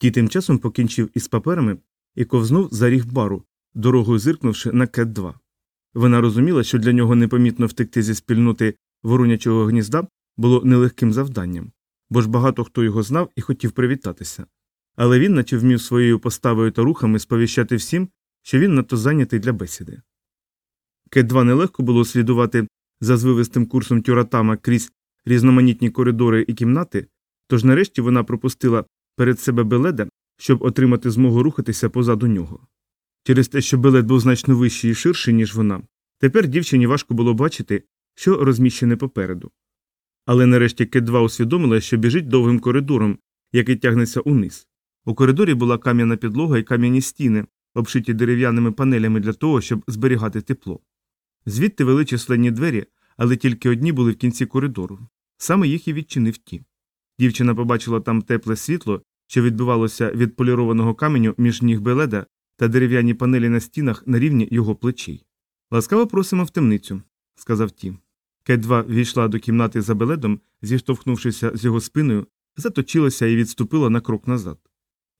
Ті тим часом покінчив із паперами і ковзнув за ріг бару, дорогою зиркнувши на кет 2 Вона розуміла, що для нього непомітно втекти зі спільноти ворунячого гнізда було нелегким завданням, бо ж багато хто його знав і хотів привітатися. Але він наче вмів своєю поставою та рухами сповіщати всім, що він надто зайнятий для бесіди. Кет 2 нелегко було слідувати за звивистим курсом тюратама крізь різноманітні коридори і кімнати, тож нарешті вона пропустила перед себе беледа, щоб отримати змогу рухатися позаду нього. Через те, що белед був значно вищий і ширший, ніж вона, тепер дівчині важко було бачити, що розміщене попереду. Але нарешті 2 усвідомила, що біжить довгим коридором, який тягнеться униз. У коридорі була кам'яна підлога і кам'яні стіни, обшиті дерев'яними панелями для того, щоб зберігати тепло. Звідти вели численні двері, але тільки одні були в кінці коридору. Саме їх і відчинив ті. Дівчина побачила там тепле світло, що відбивалося від полірованого каменю між ніг Беледа та дерев'яні панелі на стінах на рівні його плечей. Ласкаво просимо в темницю, сказав ті. Кет 2 війшла до кімнати за Беледом, зіштовхнувшися з його спиною, заточилася і відступила на крок назад.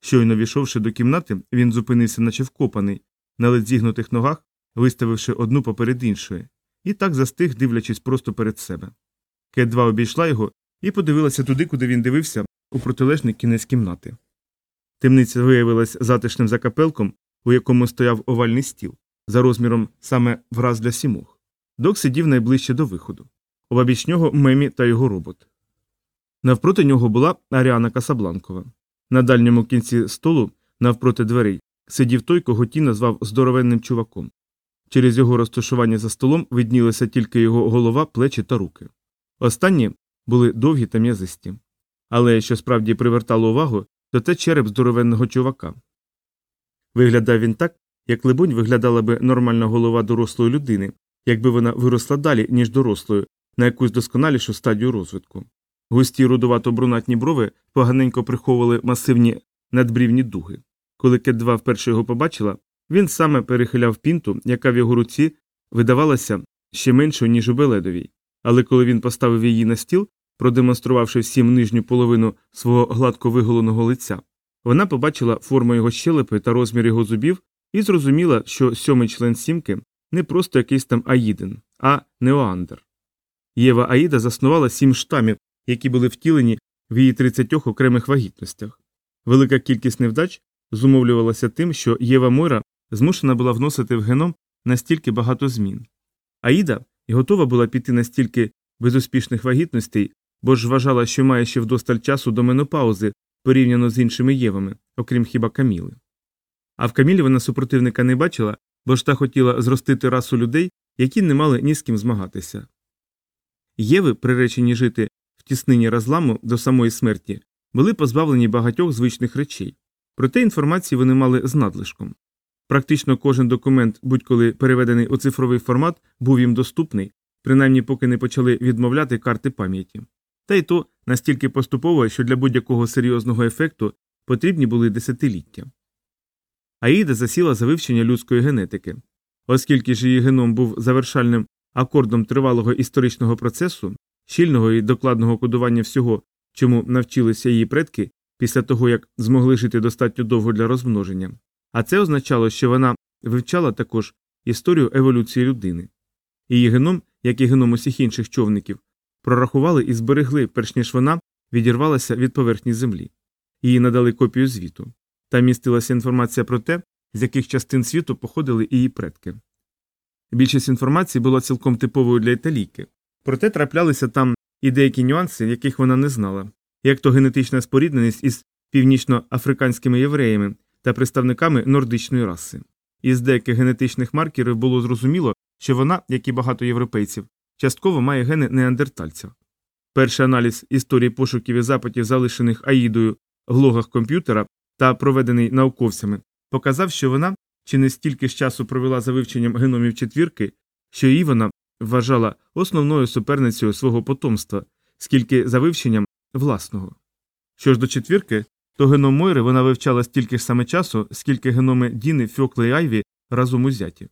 Щойно війшовши до кімнати, він зупинився, наче вкопаний, на ледь зігнутих ногах, виставивши одну поперед іншої, і так застиг, дивлячись просто перед себе. Кет 2 обійшла його і подивилася туди, куди він дивився, у протилежний кінець кімнати. Темниця виявилась затишним закапелком, у якому стояв овальний стіл, за розміром саме враз для сімох. Док сидів найближче до виходу. Обабіч нього Мемі та його робот. Навпроти нього була Аріана Касабланкова. На дальньому кінці столу, навпроти дверей, сидів той, кого ті назвав здоровенним чуваком. Через його розташування за столом виднілися тільки його голова, плечі та руки. Останні були довгі та м'язисті. Але що справді привертало увагу, то це череп здоровенного чувака. Виглядав він так, як, либонь, виглядала би нормальна голова дорослої людини, якби вона виросла далі, ніж дорослою, на якусь досконалішу стадію розвитку. Густі рудувато брунатні брови поганенько приховували масивні надбрівні дуги. Коли Кет 2 вперше його побачила, він саме перехиляв пінту, яка в його руці видавалася ще меншою, ніж у Беледовій. Але коли він поставив її на стіл, продемонструвавши всім нижню половину свого гладко виголеного лиця, вона побачила форму його щелепи та розмір його зубів і зрозуміла, що сьомий член сімки не просто якийсь там Аїден, а Неоандер. Єва Аїда заснувала сім штамів, які були втілені в її 30 окремих вагітностях. Велика кількість невдач зумовлювалася тим, що Єва Мойра змушена була вносити в геном настільки багато змін. Аїда готова була піти настільки безуспішних вагітностей, бо ж вважала, що має ще вдосталь часу до менопаузи порівняно з іншими Євами, окрім хіба Каміли. А в Камілі вона супротивника не бачила, бо ж та хотіла зростити расу людей, які не мали ні з ким змагатися. Єви, приречені жити в тіснині розламу до самої смерті, були позбавлені багатьох звичних речей, проте інформації вони мали з надлишком. Практично кожен документ, будь-коли переведений у цифровий формат, був їм доступний, принаймні поки не почали відмовляти карти пам'яті. Та й то настільки поступово, що для будь-якого серйозного ефекту потрібні були десятиліття. Аїда засіла за вивчення людської генетики. Оскільки ж її геном був завершальним акордом тривалого історичного процесу, щільного і докладного кодування всього, чому навчилися її предки після того, як змогли жити достатньо довго для розмноження, а це означало, що вона вивчала також історію еволюції людини. Її геном, як і геном усіх інших човників, прорахували і зберегли, перш ніж вона відірвалася від поверхні землі. Їй надали копію звіту. Там містилася інформація про те, з яких частин світу походили її предки. Більшість інформації була цілком типовою для італійки, проте траплялися там і деякі нюанси, яких вона не знала, як то генетична спорідненість із північноафриканськими євреями та представниками нордичної раси. Із деяких генетичних маркерів було зрозуміло, що вона, як і багато європейців, частково має гени неандертальця. Перший аналіз історії пошуків і запитів, залишених Аїдою в логах комп'ютера та проведений науковцями, показав, що вона чи не стільки ж часу провела за вивченням геномів четвірки, що її вона вважала основною суперницею свого потомства, скільки за вивченням власного. Що ж до четвірки, то геном Мойри вона вивчала стільки ж саме часу, скільки геноми Діни, Фьокли і Айві разом узяті.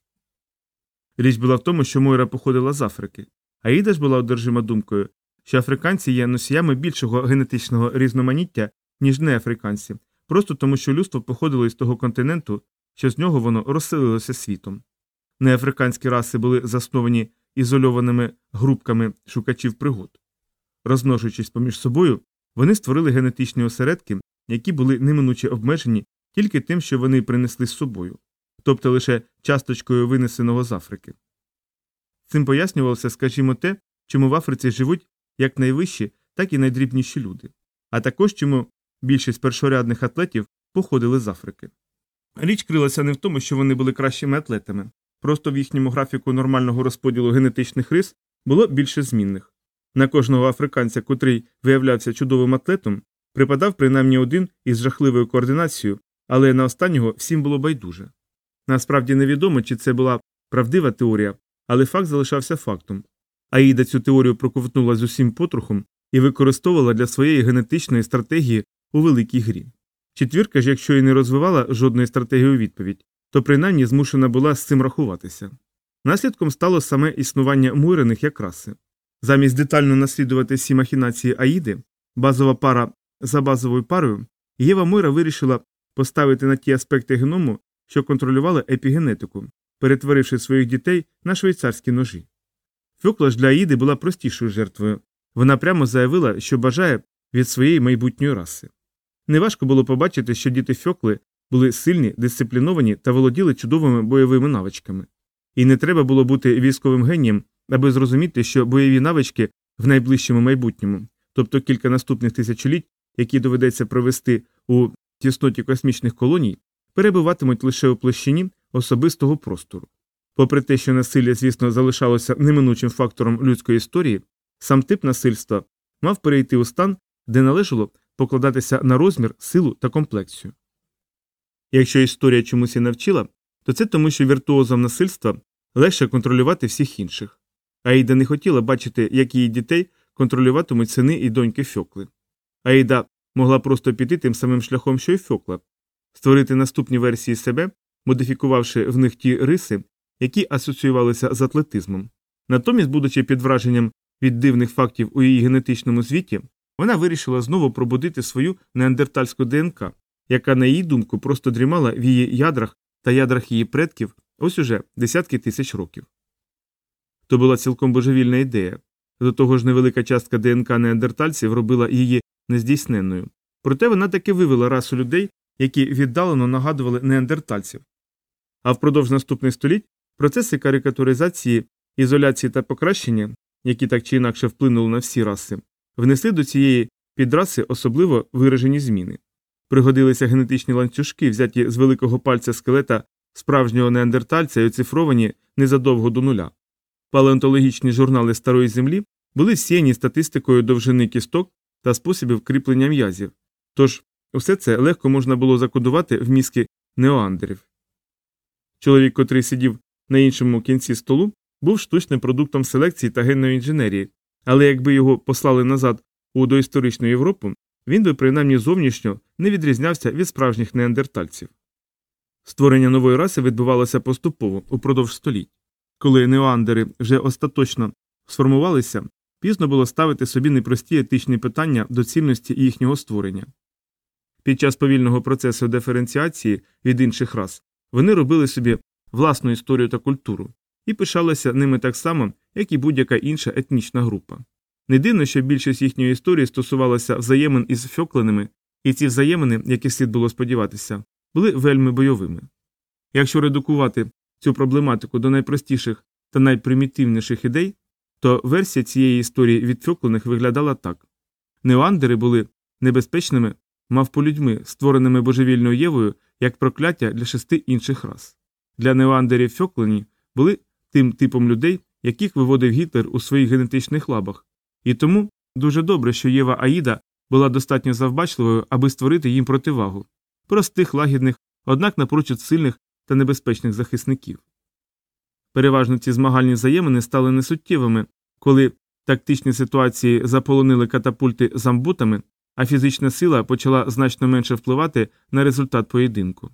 Річ була в тому, що Мойра походила з Африки, а Іда ж була одержима думкою, що африканці є носіями більшого генетичного різноманіття, ніж неафриканці, просто тому, що людство походило із того континенту, що з нього воно розселилося світом. Неафриканські раси були засновані ізольованими групками шукачів пригод. Розмножуючись поміж собою, вони створили генетичні осередки, які були неминуче обмежені тільки тим, що вони принесли з собою, тобто лише часточкою винесеного з Африки. Цим пояснювалося, скажімо, те, чому в Африці живуть як найвищі, так і найдрібніші люди, а також чому більшість першорядних атлетів походили з Африки. Річ крилася не в тому, що вони були кращими атлетами, просто в їхньому графіку нормального розподілу генетичних рис було більше змінних. На кожного африканця, котрий виявлявся чудовим атлетом, припадав принаймні один із жахливою координацією, але на останнього всім було байдуже. Насправді невідомо, чи це була правдива теорія, але факт залишався фактом. Аїда цю теорію проковтнула з усім потрохом і використовувала для своєї генетичної стратегії у великій грі. Четвірка ж, якщо і не розвивала жодної стратегії у відповідь, то принаймні змушена була з цим рахуватися. Наслідком стало саме існування мурених як раси. Замість детально наслідувати всі махінації Аїди, базова пара за базовою парою, Єва Мойра вирішила поставити на ті аспекти геному, що контролювали епігенетику, перетворивши своїх дітей на швейцарські ножі. Фьокла ж для Аїди була простішою жертвою. Вона прямо заявила, що бажає від своєї майбутньої раси. Неважко було побачити, що діти Фьокли були сильні, дисципліновані та володіли чудовими бойовими навичками. І не треба було бути військовим генієм, аби зрозуміти, що бойові навички в найближчому майбутньому, тобто кілька наступних тисячоліть, які доведеться провести у тісноті космічних колоній, перебуватимуть лише у площині особистого простору. Попри те, що насилля, звісно, залишалося неминучим фактором людської історії, сам тип насильства мав перейти у стан, де належало покладатися на розмір, силу та комплекцію. Якщо історія чомусь і навчила, то це тому, що віртуозом насильства легше контролювати всіх інших. Аїда не хотіла бачити, як її дітей контролюватимуть сини і доньки Фьокли. Аїда могла просто піти тим самим шляхом, що й Фьокла, створити наступні версії себе, модифікувавши в них ті риси, які асоціювалися з атлетизмом. Натомість, будучи під враженням від дивних фактів у її генетичному звіті, вона вирішила знову пробудити свою неандертальську ДНК, яка, на її думку, просто дрімала в її ядрах та ядрах її предків ось уже десятки тисяч років. То була цілком божевільна ідея. До того ж, невелика частка ДНК неандертальців робила її нездійсненною. Проте вона таки вивела расу людей, які віддалено нагадували неандертальців. А впродовж наступних століть процеси карикатуризації, ізоляції та покращення, які так чи інакше вплинули на всі раси, внесли до цієї підраси особливо виражені зміни. Пригодилися генетичні ланцюжки, взяті з великого пальця скелета справжнього неандертальця і оцифровані незадовго до нуля. Палеонтологічні журнали Старої Землі були всіяні статистикою довжини кісток та способів кріплення м'язів, тож усе це легко можна було закодувати в мізки неоандерів. Чоловік, котрий сидів на іншому кінці столу, був штучним продуктом селекції та генної інженерії, але якби його послали назад у доісторичну Європу, він би принаймні зовнішньо не відрізнявся від справжніх неандертальців. Створення нової раси відбувалося поступово упродовж століть. Коли неоандери вже остаточно сформувалися, пізно було ставити собі непрості етичні питання доцільності їхнього створення. Під час повільного процесу диференціації від інших рас вони робили собі власну історію та культуру і пишалися ними так само, як і будь-яка інша етнічна група. Не дивно, що більшість їхньої історії стосувалася взаємин із фьокленими, і ці взаємини, які слід було сподіватися, були вельми бойовими. Якщо редукувати цю проблематику до найпростіших та найпримітивніших ідей, то версія цієї історії від фьоклених виглядала так неоандери були небезпечними мавполюдьми, створеними божевільною Євою як прокляття для шести інших рас. Для неоандерів фьоклені були тим типом людей, яких виводив Гітлер у своїх генетичних лабах, і тому дуже добре, що Єва Аїда була достатньо завбачливою, аби створити їм противагу простих, лагідних, однак напрочуд сильних та небезпечних захисників. Переважно ці змагальні взаємини стали несуттєвими, коли тактичні ситуації заполонили катапульти замбутами, а фізична сила почала значно менше впливати на результат поєдинку.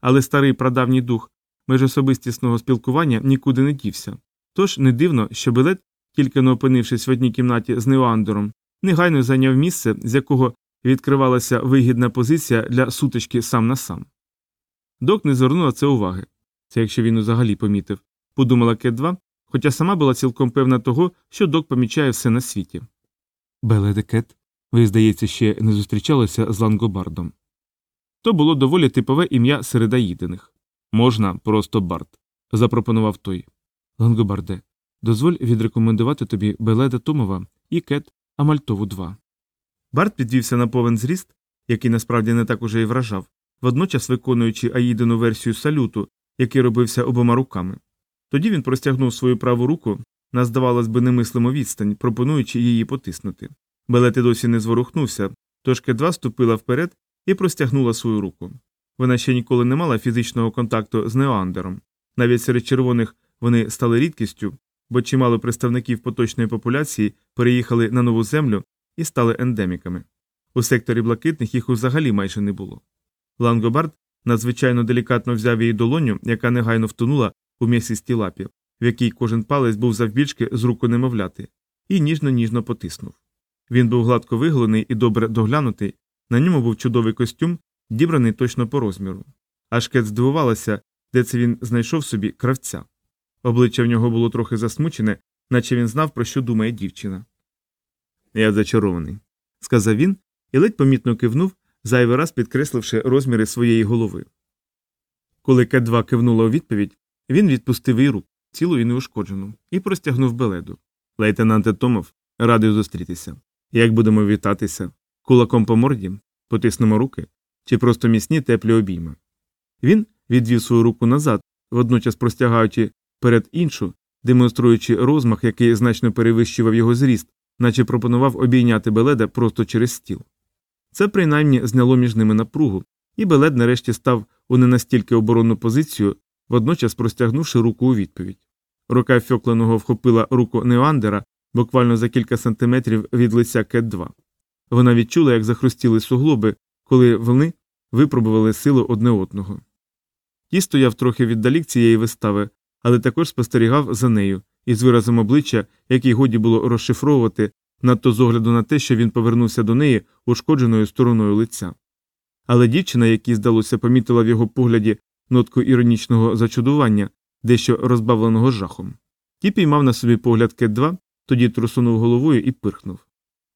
Але старий прадавній дух межособистісного спілкування нікуди не дівся, тож не дивно, що Белет, тільки не опинившись в одній кімнаті з Неоандером, негайно зайняв місце, з якого відкривалася вигідна позиція для сутички сам на сам. Док не звернула це уваги. Це якщо він взагалі помітив, подумала Кет 2, хоча сама була цілком певна того, що док помічає все на світі. Беледе Кет, ви, здається, ще не зустрічалися з Лангобардом. То було доволі типове ім'я серед аїдених. Можна просто Барт, запропонував той. Лангобарде, дозволь відрекомендувати тобі Беледа Томова і Кет Амальтову 2. Барт підвівся на повен зріст, який насправді не так уже й вражав, водночас виконуючи аїдину версію салюту, який робився обома руками. Тоді він простягнув свою праву руку на, здавалось би, немислиму відстань, пропонуючи її потиснути. Белет і досі не зворухнувся, тож Кет-2 ступила вперед і простягнула свою руку. Вона ще ніколи не мала фізичного контакту з Неоандером. Навіть серед червоних вони стали рідкістю, бо чимало представників поточної популяції переїхали на нову землю і стали ендеміками. У секторі блакитних їх взагалі майже не було. Лангобард надзвичайно делікатно взяв її долоню, яка негайно втонула у м'ясистій лапі, в якій кожен палець був завбільшки з руку немовляти, і ніжно-ніжно потиснув. Він був гладко виголений і добре доглянутий, на ньому був чудовий костюм, дібраний точно по розміру. Аж Кет здивувалася, де це він знайшов собі кравця. Обличчя в нього було трохи засмучене, наче він знав, про що думає дівчина. Я зачарований, сказав він і ледь помітно кивнув, зайвий раз підкресливши розміри своєї голови. Коли 2 кивнула у відповідь, він відпустив її руку, цілу і неушкоджену, і простягнув беледу. Лейтенанте Томов, радий зустрітися. Як будемо вітатися? Кулаком по морді, потиснемо руки чи просто міцні теплі обійми. Він відвів свою руку назад, водночас простягаючи перед іншу, демонструючи розмах, який значно перевищував його зріст, наче пропонував обійняти Беледа просто через стіл. Це принаймні зняло між ними напругу, і Белед нарешті став у не настільки оборонну позицію, водночас простягнувши руку у відповідь. Рука Фьокленого вхопила руку Неоандера буквально за кілька сантиметрів від лиця Кет 2 Вона відчула, як захрустіли суглоби, коли вони випробували силу одне одного. Ті стояв трохи віддалік цієї вистави, але також спостерігав за нею, із виразом обличчя, який годі було розшифровувати, надто з огляду на те, що він повернувся до неї ушкодженою стороною лиця. Але дівчина, якій, здалося, помітила в його погляді нотку іронічного зачудування, дещо розбавленого жахом. Ті піймав на собі погляд Кет 2 тоді трусунув головою і пирхнув.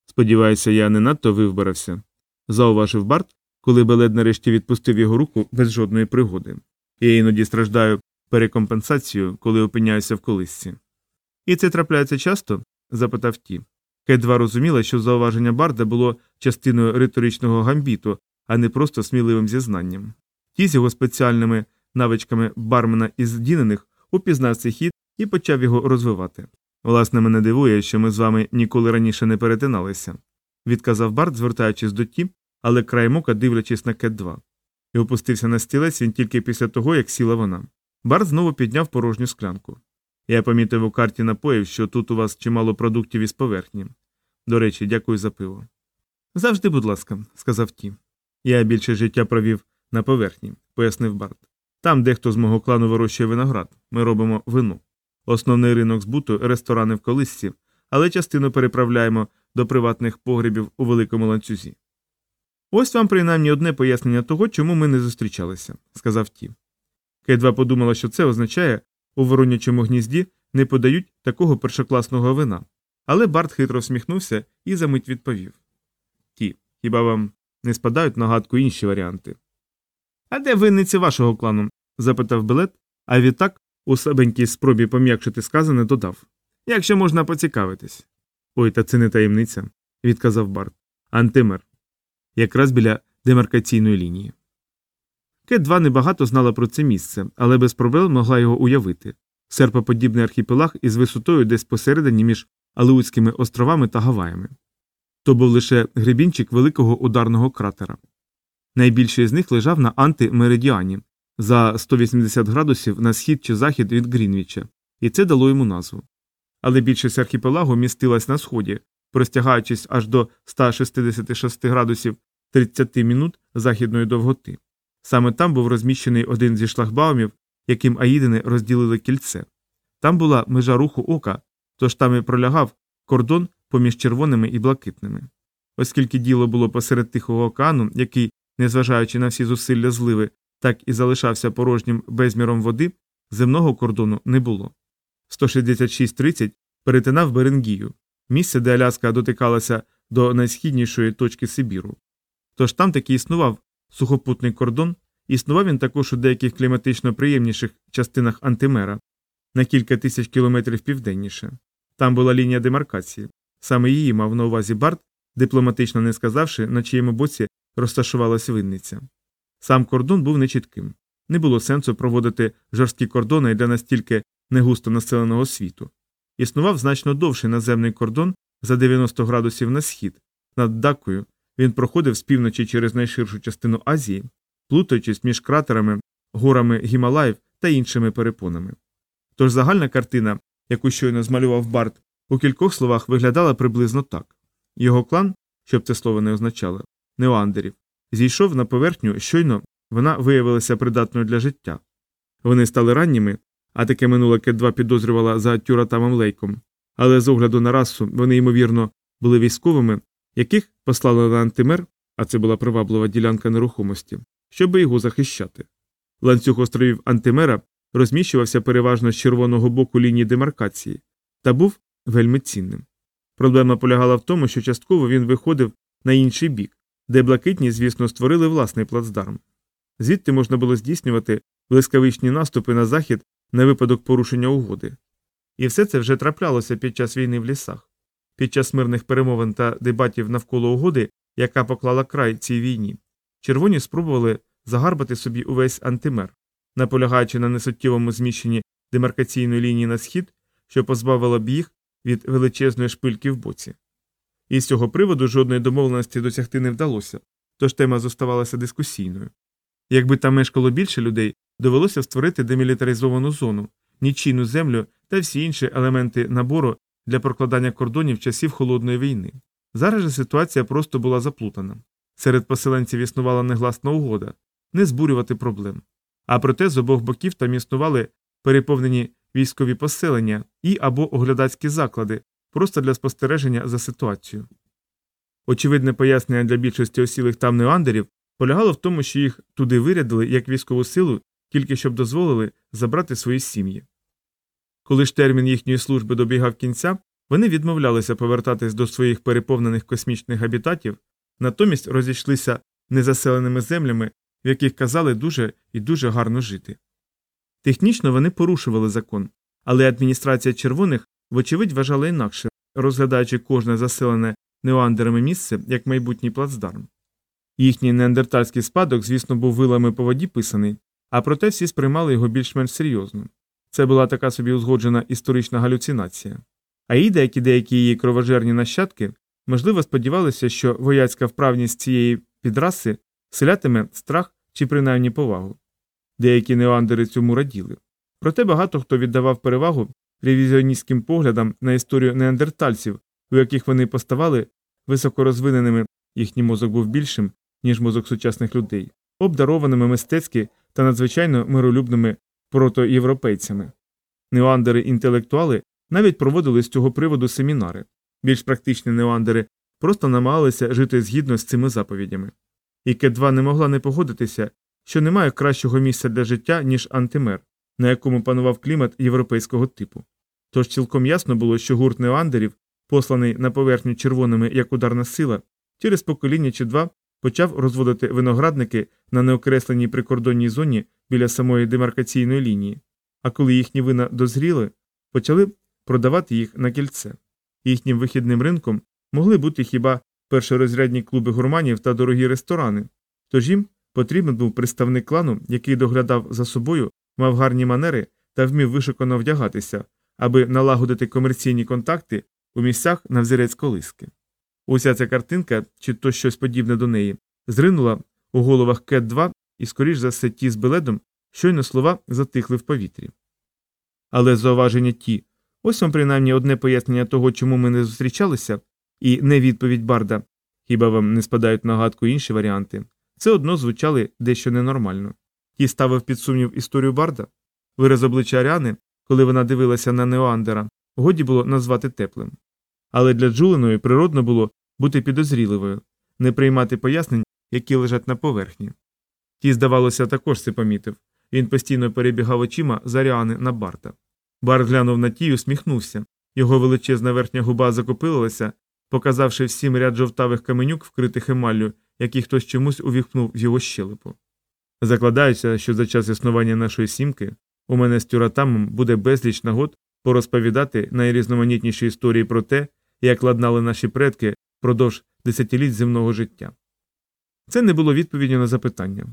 Сподіваюся, я не надто вивбарався, зауважив Барт, коли Белед нарешті відпустив його руку без жодної пригоди. Я іноді страждаю перекомпенсацією, коли опиняюся в колисці. І це трапляється часто? запитав ті. Кет-2 розуміла, що зауваження Барда було частиною риторичного гамбіту, а не просто сміливим зізнанням. Ті з його спеціальними навичками бармена із Дінених упізнав цей хід і почав його розвивати. Власне, мене дивує, що ми з вами ніколи раніше не перетиналися, відказав Барт, звертаючись до ті, але краєм ока дивлячись на кет 2 І опустився на стілець він тільки після того, як сіла вона. Барт знову підняв порожню склянку. Я помітив у карті напоїв, що тут у вас чимало продуктів із поверхні. До речі, дякую за пиво. Завжди, будь ласка, сказав ті. Я більше життя провів на поверхні, пояснив Барт. Там дехто з мого клану вирощує виноград. Ми робимо вино. Основний ринок збуту ресторани в колисці, але частину переправляємо до приватних погребів у великому ланцюзі. Ось вам принаймні одне пояснення того, чому ми не зустрічалися, сказав ті. Кедва подумала, що це означає, у воронячому гнізді не подають такого першокласного вина. Але Барт хитро всміхнувся і за мить відповів Ті, хіба вам не спадають на гадку інші варіанти? А де винниці вашого клану? запитав Белет, а відтак у слабенькій спробі пом'якшити сказане додав Якщо можна поцікавитись. Ой, та це не таємниця, відказав Барт. Антимер. Якраз біля демаркаційної лінії. Кет 2 небагато знала про це місце, але без проблем могла його уявити серпоподібний архіпелаг із висотою десь посередині між Алеутськими островами та Гаваями. То був лише гребінчик великого ударного кратера. Найбільший з них лежав на антимеридіані, за 180 градусів на схід чи захід від Грінвіча, і це дало йому назву. Але більшість архіпелагу містилась на сході, простягаючись аж до 166 градусів 30 минут західної довготи. Саме там був розміщений один зі шлагбаумів, яким аїдини розділили кільце. Там була межа руху ока, тож там і пролягав кордон поміж червоними і блакитними. оскільки діло було посеред Тихого океану, який, незважаючи на всі зусилля зливи, так і залишався порожнім безміром води, земного кордону не було. 166.30 перетинав Беренгію, місце, де Аляска дотикалася до найсхіднішої точки Сибіру. Тож там таки існував сухопутний кордон, існував він також у деяких кліматично приємніших частинах Антимера на кілька тисяч кілометрів південніше. Там була лінія демаркації. Саме її мав на увазі Барт, дипломатично не сказавши, на чиєму боці розташувалась винниця. Сам кордон був нечітким. Не було сенсу проводити жорсткі кордони для настільки негусто населеного світу. Існував значно довший наземний кордон за 90 градусів на схід. Над Дакою він проходив з півночі через найширшу частину Азії, плутаючись між кратерами, горами Гімалаїв та іншими перепонами. Тож загальна картина, яку щойно змалював Барт, у кількох словах виглядала приблизно так його клан, щоб це слово не означало, неоандерів, зійшов на поверхню, щойно вона виявилася придатною для життя. Вони стали ранніми, а таке минуле Кет-2 підозрювала за Тюратамом Лейком, але з огляду на расу вони, ймовірно, були військовими, яких послали на антимер, а це була приваблива ділянка нерухомості, щоб його захищати. Ланцюг островів Антимера розміщувався переважно з червоного боку лінії демаркації та був вельми цінним. Проблема полягала в тому, що частково він виходив на інший бік, де блакитні, звісно, створили власний плацдарм. Звідти можна було здійснювати блискавичні наступи на захід на випадок порушення угоди. І все це вже траплялося під час війни в лісах, під час мирних перемовин та дебатів навколо угоди, яка поклала край цій війні. Червоні спробували загарбати собі увесь антимер, наполягаючи на несуттєвому зміщенні демаркаційної лінії на схід, що позбавило б їх від величезної шпильки в боці. І з цього приводу жодної домовленості досягти не вдалося, тож тема зоставалася дискусійною. Якби там мешкало більше людей, довелося створити демілітаризовану зону, нічийну землю та всі інші елементи набору для прокладання кордонів часів холодної війни. Зараз же ситуація просто була заплутана. Серед поселенців існувала негласна угода не збурювати проблем. А проте з обох боків там існували переповнені військові поселення і або оглядацькі заклади, просто для спостереження за ситуацією. Очевидне пояснення для більшості осілих там неандерів полягало в тому, що їх туди вирядили як військову силу, тільки щоб дозволили забрати свої сім'ї. Коли ж термін їхньої служби добігав кінця, вони відмовлялися повертатись до своїх переповнених космічних габітатів, натомість розійшлися незаселеними землями, в яких казали дуже і дуже гарно жити. Технічно вони порушували закон, але адміністрація червоних, вочевидь, вважала інакше, розглядаючи кожне заселене неоандерами місце як майбутній плацдарм. Їхній неандертальський спадок, звісно, був вилами по воді писаний, а проте всі сприймали його більш-менш серйозно. Це була така собі узгоджена історична галюцинація. Як і деякі її кровожерні нащадки, можливо, сподівалися, що вояцька вправність цієї підраси селятиме страх чи принаймні повагу. Деякі неоандери цьому раділи. Проте багато хто віддавав перевагу ревізіоністським поглядам на історію неандертальців, у яких вони поставали високорозвиненими, їхній мозок був більшим, ніж мозок сучасних людей, обдарованими мистецьки та надзвичайно миролюбними протоєвропейцями. Неоандери інтелектуали навіть проводили з цього приводу семінари. Більш практичні неоандери просто намагалися жити згідно з цими заповідями. І Кет-2 не могла не погодитися, що немає кращого місця для життя, ніж антимер, на якому панував клімат європейського типу. Тож цілком ясно було, що гурт неоандерів, посланий на поверхню червоними як ударна сила, через покоління чи два почав розводити виноградники на неокресленій прикордонній зоні біля самої демаркаційної лінії, а коли їхні вина дозріли, почали продавати їх на кільце. Їхнім вихідним ринком могли бути хіба першорозрядні клуби гурманів та дорогі ресторани, тож їм потрібен був представник клану, який доглядав за собою, мав гарні манери та вмів вишукано вдягатися, аби налагодити комерційні контакти у місцях на взірець колиски. Уся ця картинка, чи то щось подібне до неї, зринула у головах Кет 2 і, скоріш за все, ті з беледом, щойно слова затихли в повітрі. Але зауваження ті ось вам принаймні одне пояснення того, чому ми не зустрічалися, і не відповідь Барда, хіба вам не спадають на гадку інші варіанти, це одно звучали дещо ненормально. Ті ставив під сумнів історію Барда. Вираз обличчя Аріани, коли вона дивилася на Неоандера, годі було назвати теплим. Але для Джулиної природно було бути підозріливою, не приймати пояснень, які лежать на поверхні. Ті, здавалося, також це помітив. Він постійно перебігав очима з Аріани на Барта. Барт глянув на ті й усміхнувся. Його величезна верхня губа закопилилася, показавши всім ряд жовтавих каменюк, вкритих емаллю, які хтось чомусь увіхнув в його щелепу. Закладаюся, що за час існування нашої сімки у мене з тюратамом буде безліч нагод порозповідати найрізноманітніші історії про те, як ладнали наші предки впродовж десятиліть земного життя. Це не було відповіддю на запитання.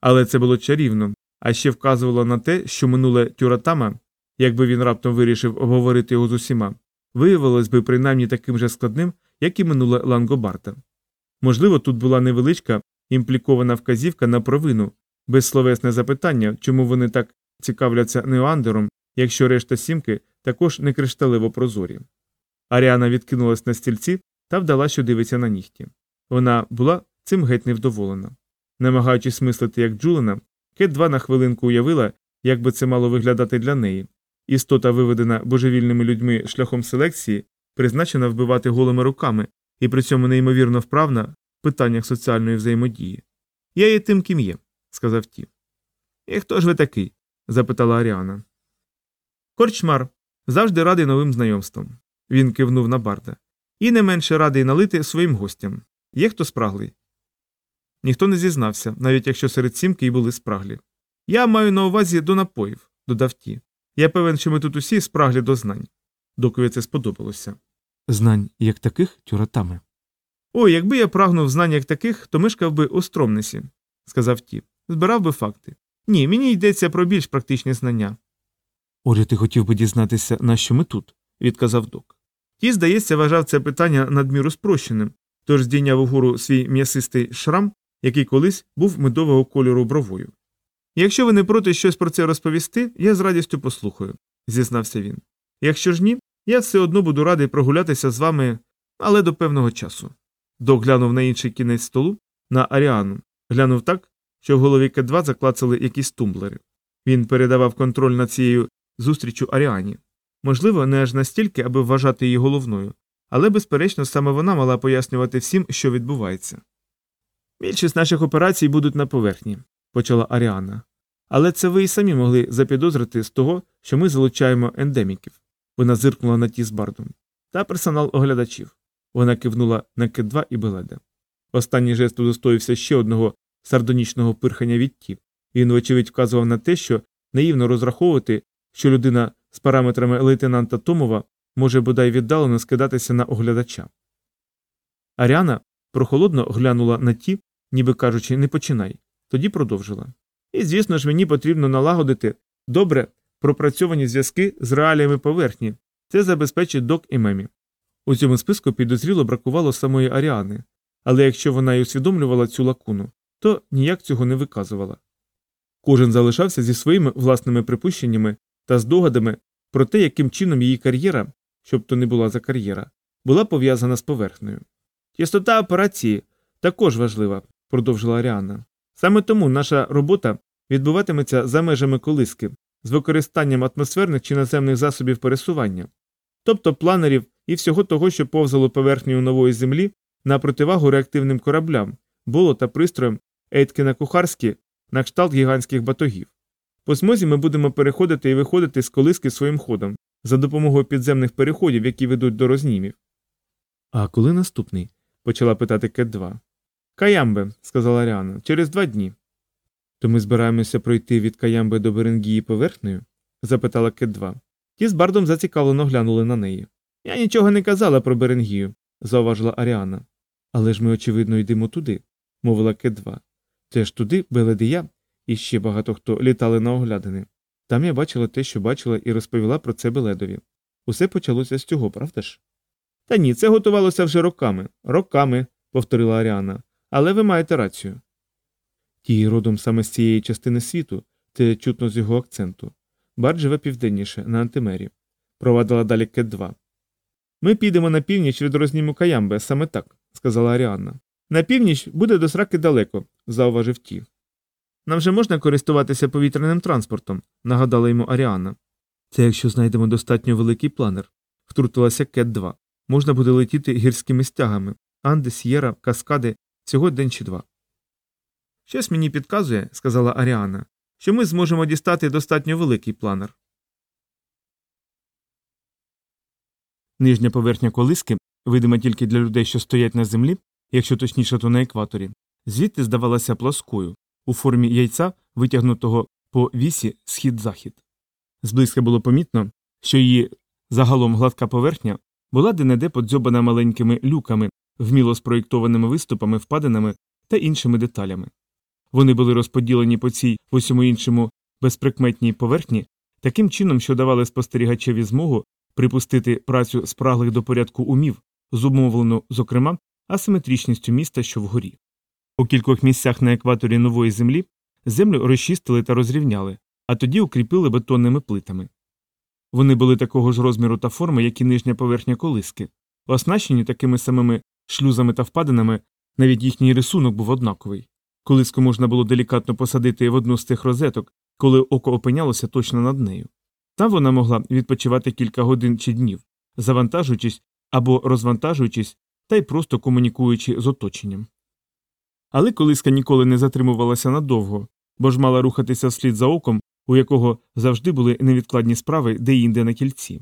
Але це було чарівно, а ще вказувало на те, що минуле тюратама, якби він раптом вирішив обговорити його з усіма, виявилось би принаймні таким же складним, як і минуле Лангобарта. Можливо, тут була невеличка імплікована вказівка на провину, безсловесне запитання, чому вони так цікавляться неоандером, якщо решта сімки також не кришталево прозорі. Аріана відкинулась на стільці та вдала, що дивиться на нігті. Вона була цим геть невдоволена. Намагаючись мислити як Джулена, Кет 2 на хвилинку уявила, як би це мало виглядати для неї. Істота, виведена божевільними людьми шляхом селекції, призначена вбивати голими руками і при цьому неймовірно вправна питаннях соціальної взаємодії. Я є тим, ким є, сказав ті. І хто ж ви такий? запитала Аріана. Корчмар завжди радий новим знайомствам. Він кивнув на Барда. І не менше радий налити своїм гостям. Є хто спраглий? Ніхто не зізнався, навіть якщо серед сімки й були спраглі. Я маю на увазі до напоїв, додав ті. Я певен, що ми тут усі спраглі до знань. Докові це сподобалося. Знань як таких тюратами. Ой, якби я прагнув знань як таких, то мешкав би у Стромнесі, сказав ті. Збирав би факти. Ні, мені йдеться про більш практичні знання. Орі, ти хотів би дізнатися, на що ми тут, відказав док. Ті, здається, вважав це питання надміру спрощеним, тож здійняв угору свій м'ясистий шрам, який колись був медового кольору бровою. Якщо ви не проти щось про це розповісти, я з радістю послухаю, зізнався він. Якщо ж ні, я все одно буду радий прогулятися з вами, але до певного часу. Док глянув на інший кінець столу, на Аріану, глянув так, що в голові К2 заклацали якісь тумблери. Він передавав контроль над цією зустрічю Аріані. Можливо, не аж настільки, аби вважати її головною, але, безперечно, саме вона мала пояснювати всім, що відбувається. Більшість наших операцій будуть на поверхні, почала Аріана. Але це ви і самі могли запідозрити з того, що ми залучаємо ендеміків. Вона зиркнула на ті з бардом. Та персонал оглядачів. Вона кивнула на К2 і Беледа. Останній жест удостоївся ще одного сардонічного пирхання від ті. Він, вочевидь, вказував на те, що наївно розраховувати, що людина з параметрами лейтенанта Томова може бодай віддалено скидатися на оглядача. Аріана прохолодно глянула на ті, ніби кажучи, не починай, тоді продовжила. І, звісно ж, мені потрібно налагодити добре пропрацьовані зв'язки з реаліями поверхні, це забезпечить док і мемі. У цьому списку підозріло бракувало самої Аріани, але якщо вона й усвідомлювала цю лакуну, то ніяк цього не виказувала. Кожен залишався зі своїми власними припущеннями та здогадами про те, яким чином її кар'єра, щоб то не була за кар'єра, була пов'язана з поверхнею. Частота операції також важлива, продовжила Аріана. Саме тому наша робота відбуватиметься за межами колиски з використанням атмосферних чи наземних засобів пересування, тобто планерів і всього того, що повзало поверхнею нової землі на противагу реактивним кораблям, боло та пристроям Ейткіна Кухарські на кшталт гігантських батогів. По смозі ми будемо переходити і виходити з колиски своїм ходом за допомогою підземних переходів, які ведуть до рознімів. А коли наступний? почала питати Кет 2. Каямбе, сказала Ріана, через два дні. То ми збираємося пройти від Каямбе до Беренгії поверхнею? запитала Кет 2. Ті з бардом зацікавлено глянули на неї. Я нічого не казала про Беренгію, зауважила Аріана. Але ж ми, очевидно, йдемо туди, мовила Кет 2. Теж туди, Беледи я, і ще багато хто літали на оглядини. Там я бачила те, що бачила, і розповіла про це Беледові. Усе почалося з цього, правда ж? Та ні, це готувалося вже роками. Роками, повторила Аріана. Але ви маєте рацію. Ті родом саме з цієї частини світу, це чутно з його акценту. Бар живе південніше, на антимері. Провадила далі Кет 2. Ми підемо на північ від розніму Каямбе, саме так, сказала Аріанна. На північ буде до сраки далеко, зауважив ті. Нам же можна користуватися повітряним транспортом, нагадала йому Аріана. Це якщо знайдемо достатньо великий планер, втрутилася Кет 2. Можна буде летіти гірськими стягами, Анди, С'єра, Каскади, всього день чи два. Щось мені підказує, сказала Аріана, що ми зможемо дістати достатньо великий планер. Нижня поверхня колиски, видима тільки для людей, що стоять на землі, якщо точніше, то на екваторі, звідти здавалася плоскою, у формі яйця, витягнутого по вісі схід-захід. Зблизька було помітно, що її загалом гладка поверхня була де-не-де подзьобана маленькими люками, вміло спроєктованими виступами, впадинами та іншими деталями. Вони були розподілені по цій в усьому іншому безприкметній поверхні таким чином, що давали спостерігачеві змогу припустити працю спраглих до порядку умів, зумовлену, зокрема, асиметричністю міста, що вгорі. У кількох місцях на екваторі нової землі землю розчистили та розрівняли, а тоді укріпили бетонними плитами. Вони були такого ж розміру та форми, як і нижня поверхня колиски, оснащені такими самими шлюзами та впадинами, навіть їхній рисунок був однаковий. Колиску можна було делікатно посадити в одну з цих розеток, коли око опинялося точно над нею. Там вона могла відпочивати кілька годин чи днів, завантажуючись або розвантажуючись та й просто комунікуючи з оточенням. Але колиска ніколи не затримувалася надовго, бо ж мала рухатися вслід за оком, у якого завжди були невідкладні справи де-інде на кільці.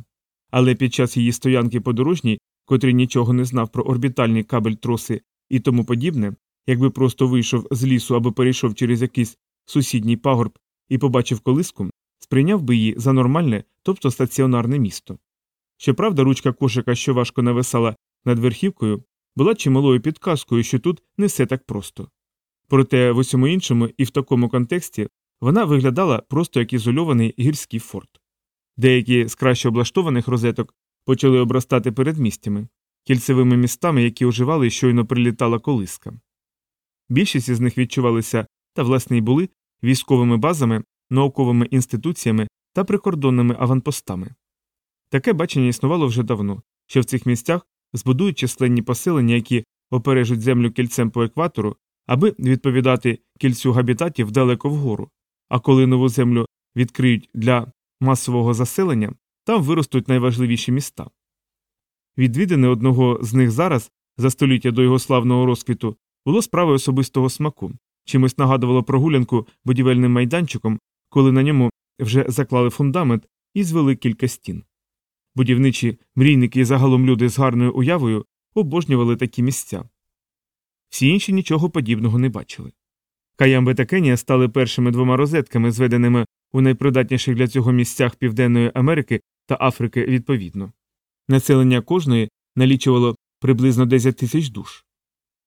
Але під час її стоянки подорожній, котрий нічого не знав про орбітальні кабель троси і тому подібне, якби просто вийшов з лісу або перейшов через якийсь сусідній пагорб і побачив колиску, сприйняв би її за нормальне, тобто стаціонарне місто. Щоправда, ручка кошика, що важко нависала над верхівкою, була чималою підказкою, що тут не все так просто. Проте в усьому іншому і в такому контексті вона виглядала просто як ізольований гірський форт. Деякі з краще облаштованих розеток почали обростати передмістями, кільцевими містами, які оживали і щойно прилітала колиска. Більшість із них відчувалися та, власне, й були військовими базами, науковими інституціями та прикордонними аванпостами. Таке бачення існувало вже давно, що в цих місцях збудують численні поселення, які опережуть землю кільцем по екватору, аби відповідати кільцю габітатів далеко вгору, а коли нову землю відкриють для масового заселення, там виростуть найважливіші міста. Відвідини одного з них зараз, за століття до його славного розквіту, було справою особистого смаку, чимось нагадувало прогулянку будівельним майданчиком, коли на ньому вже заклали фундамент і звели кілька стін. Будівничі мрійники і загалом люди з гарною уявою обожнювали такі місця. Всі інші нічого подібного не бачили. Каямбе та Кенія стали першими двома розетками, зведеними у найпридатніших для цього місцях Південної Америки та Африки відповідно. Населення кожної налічувало приблизно 10 тисяч душ.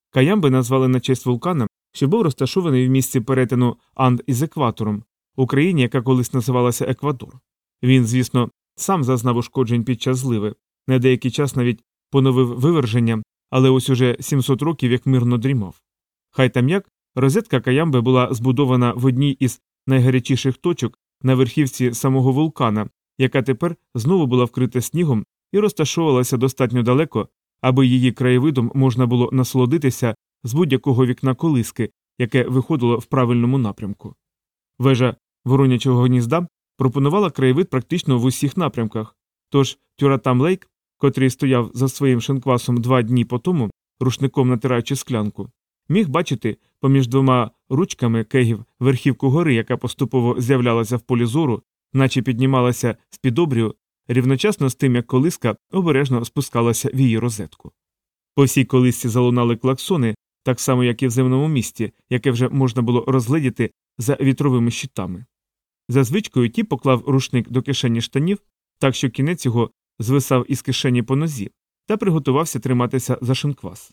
Каямби назвали на честь вулкана, що був розташований в місці перетину Анд із екватором, у країні, яка колись називалася Еквадор. Він, звісно, сам зазнав ушкоджень під час зливи, на деякий час навіть поновив виверження, але ось уже 700 років як мирно дрімав. Хай там як, розетка Каямби була збудована в одній із найгарячіших точок на верхівці самого вулкана, яка тепер знову була вкрита снігом і розташовувалася достатньо далеко, аби її краєвидом можна було насолодитися з будь-якого вікна колиски, яке виходило в правильному напрямку. Вежа воронячого гнізда пропонувала краєвид практично в усіх напрямках, тож Тюратам Лейк, котрий стояв за своїм шинквасом два дні по тому, рушником натираючи склянку, міг бачити поміж двома ручками кегів верхівку гори, яка поступово з'являлася в полі зору, наче піднімалася з під обрію, рівночасно з тим, як колиска обережно спускалася в її розетку. По всій колисці залунали клаксони, так само, як і в земному місті, яке вже можна було розгледіти за вітровими щитами. За звичкою ті поклав рушник до кишені штанів, так що кінець його звисав із кишені по нозі, та приготувався триматися за шинквас.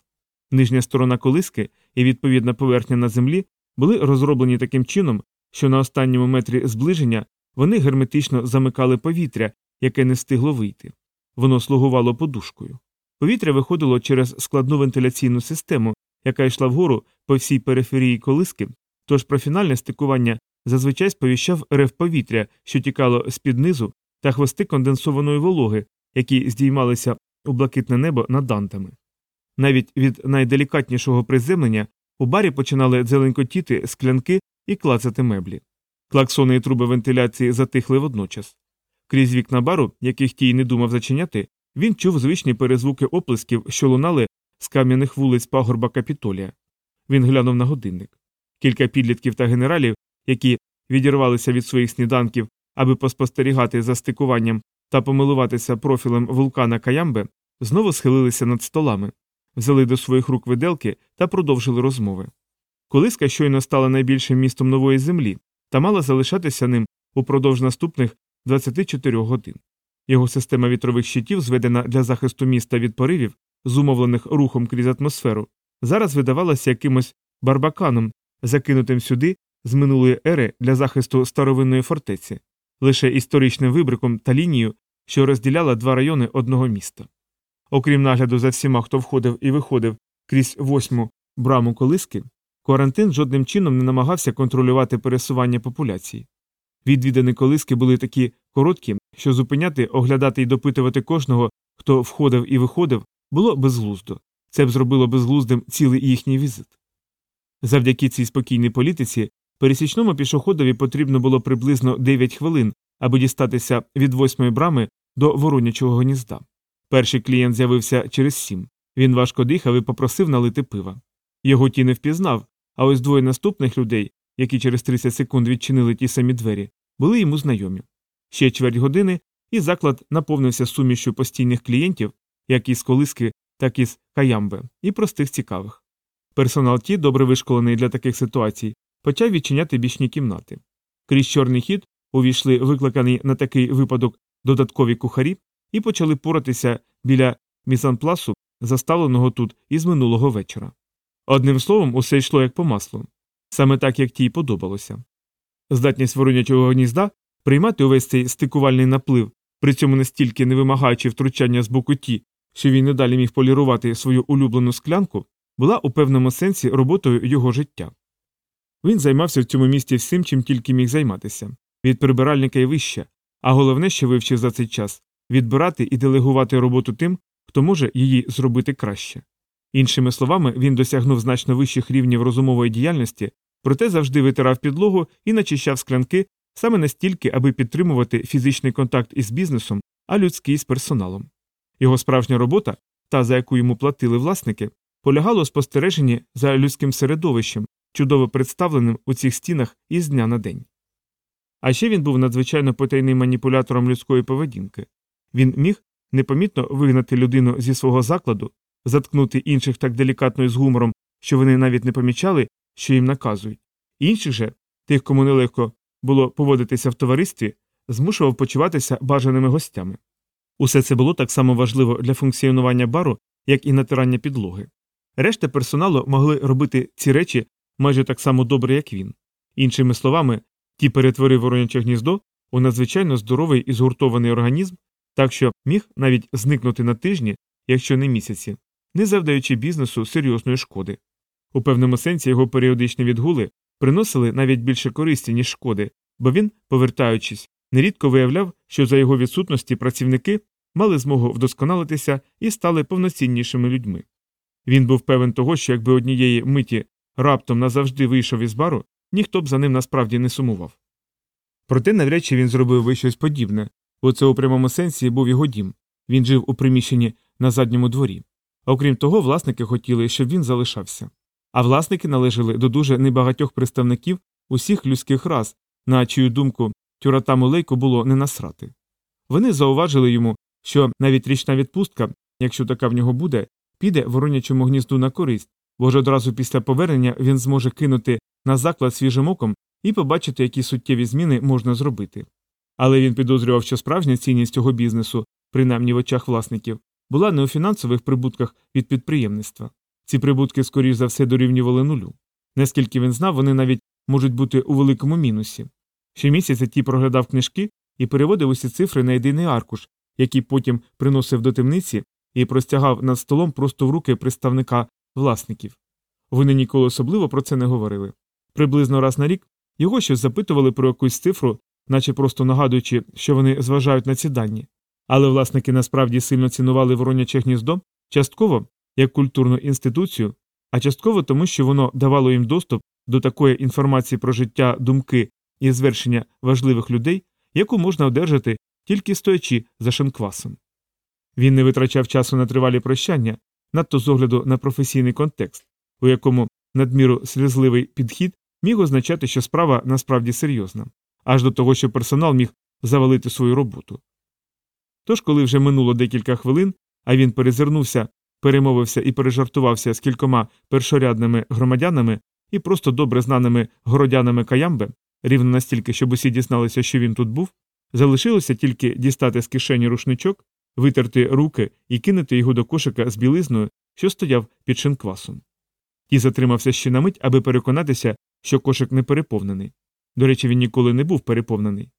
Нижня сторона колиски і відповідна поверхня на землі були розроблені таким чином, що на останньому метрі зближення вони герметично замикали повітря, яке не встигло вийти. Воно слугувало подушкою. Повітря виходило через складну вентиляційну систему, яка йшла вгору по всій периферії колиски, тож про фінальне стикування зазвичай сповіщав рев повітря, що тікало з під низу, та хвости конденсованої вологи, які здіймалися у блакитне небо над дантами. Навіть від найделікатнішого приземлення у барі починали дзеленькотіти склянки і клацати меблі. Клаксони і труби вентиляції затихли водночас. Крізь вікна бару, яких тій не думав зачиняти, він чув звичні перезвуки оплесків, що лунали з кам'яних вулиць пагорба Капітолія. Він глянув на годинник. Кілька підлітків та генералів, які відірвалися від своїх сніданків, аби поспостерігати за стикуванням та помилуватися профілем вулкана Каямбе, знову схилилися над столами, взяли до своїх рук виделки та продовжили розмови. Колиска щойно стала найбільшим містом нової землі та мала залишатися ним упродовж наступних 24 годин. Його система вітрових щитів, зведена для захисту міста від поривів, зумовлених рухом крізь атмосферу, зараз видавалася якимось барбаканом, закинутим сюди з минулої ери для захисту старовинної фортеці, лише історичним вибриком та лінією, що розділяла два райони одного міста. Окрім нагляду за всіма, хто входив і виходив крізь восьму браму колиски, карантин жодним чином не намагався контролювати пересування популяції. Відвідини колиски були такі короткі, що зупиняти, оглядати і допитувати кожного, хто входив і виходив, було безглуздо. Це б зробило безглуздим цілий їхній візит. Завдяки цій спокійній політиці пересічному пішоходові потрібно було приблизно 9 хвилин, аби дістатися від восьмої брами до воронячого гнізда. Перший клієнт з'явився через сім. Він важко дихав і попросив налити пива. Його ті не впізнав, а ось двоє наступних людей, які через 30 секунд відчинили ті самі двері, були йому знайомі. Ще чверть години, і заклад наповнився сумішю постійних клієнтів, як із колиски, так і з каямбе, і простих цікавих. Персонал ті, добре вишколений для таких ситуацій, почав відчиняти бічні кімнати. Крізь чорний хід увійшли викликані на такий випадок додаткові кухарі і почали поратися біля місанпласу, заставленого тут із минулого вечора. Одним словом, усе йшло як по маслу, саме так, як тій подобалося. Здатність воронячого гнізда приймати увесь цей стикувальний наплив, при цьому настільки не вимагаючи втручання з боку ті, що він не далі міг полірувати свою улюблену склянку, була у певному сенсі роботою його життя. Він займався в цьому місті всім, чим тільки міг займатися від прибиральника і вище, а головне, що вивчив за цей час відбирати і делегувати роботу тим, хто може її зробити краще. Іншими словами, він досягнув значно вищих рівнів розумової діяльності, проте завжди витирав підлогу і начищав склянки саме настільки, аби підтримувати фізичний контакт із бізнесом, а людський з персоналом. Його справжня робота, та за яку йому платили власники, полягала у спостереженні за людським середовищем, чудово представленим у цих стінах із дня на день. А ще він був надзвичайно потайним маніпулятором людської поведінки. Він міг непомітно вигнати людину зі свого закладу, заткнути інших так делікатно і з гумором, що вони навіть не помічали, що їм наказують. Інших же, тих, кому нелегко було поводитися в товаристві, змушував почуватися бажаними гостями. Усе це було так само важливо для функціонування бару, як і натирання підлоги. Решта персоналу могли робити ці речі майже так само добре, як він. Іншими словами, ті перетворив вороняче гніздо у надзвичайно здоровий і згуртований організм, так що міг навіть зникнути на тижні, якщо не місяці, не завдаючи бізнесу серйозної шкоди. У певному сенсі його періодичні відгули приносили навіть більше користі, ніж шкоди, бо він, повертаючись, нерідко виявляв, що за його відсутності працівники мали змогу вдосконалитися і стали повноціннішими людьми. Він був певен того, що якби однієї миті раптом назавжди вийшов із бару, ніхто б за ним насправді не сумував. Проте навряд чи він зробив би щось подібне, бо це у прямому сенсі був його дім він жив у приміщенні на задньому дворі. Окрім того, власники хотіли, щоб він залишався. А власники належали до дуже небагатьох представників усіх людських рас, на чию думку тюратаму лейку було не насрати. Вони зауважили йому, що навіть річна відпустка, якщо така в нього буде, піде воронячому гнізду на користь, бо ж одразу після повернення він зможе кинути на заклад свіжим оком і побачити, які суттєві зміни можна зробити. Але він підозрював, що справжня цінність цього бізнесу, принаймні в очах власників, була не у фінансових прибутках від підприємництва. Ці прибутки, скоріш за все, дорівнювали нулю. Наскільки він знав, вони навіть можуть бути у великому мінусі. Щомісяця ті проглядав книжки і переводив усі цифри на єдиний аркуш, який потім приносив до темниці і простягав над столом просто в руки представника власників. Вони ніколи особливо про це не говорили. Приблизно раз на рік його щось запитували про якусь цифру, наче просто нагадуючи, що вони зважають на ці дані. Але власники насправді сильно цінували вороняче гніздо, частково як культурну інституцію, а частково тому, що воно давало їм доступ до такої інформації про життя, думки і звершення важливих людей, яку можна одержати тільки стоячи за шинквасом. Він не витрачав часу на тривалі прощання, надто з огляду на професійний контекст, у якому надміру слізливий підхід міг означати, що справа насправді серйозна, аж до того, що персонал міг завалити свою роботу. Тож, коли вже минуло декілька хвилин, а він перезирнувся, перемовився і пережартувався з кількома першорядними громадянами і просто добре знаними городянами Каямбе, рівно настільки, щоб усі дізналися, що він тут був, залишилося тільки дістати з кишені рушничок, витерти руки і кинути його до кошика з білизною, що стояв під шинквасом. Ті затримався ще на мить, аби переконатися, що кошик не переповнений. До речі, він ніколи не був переповнений.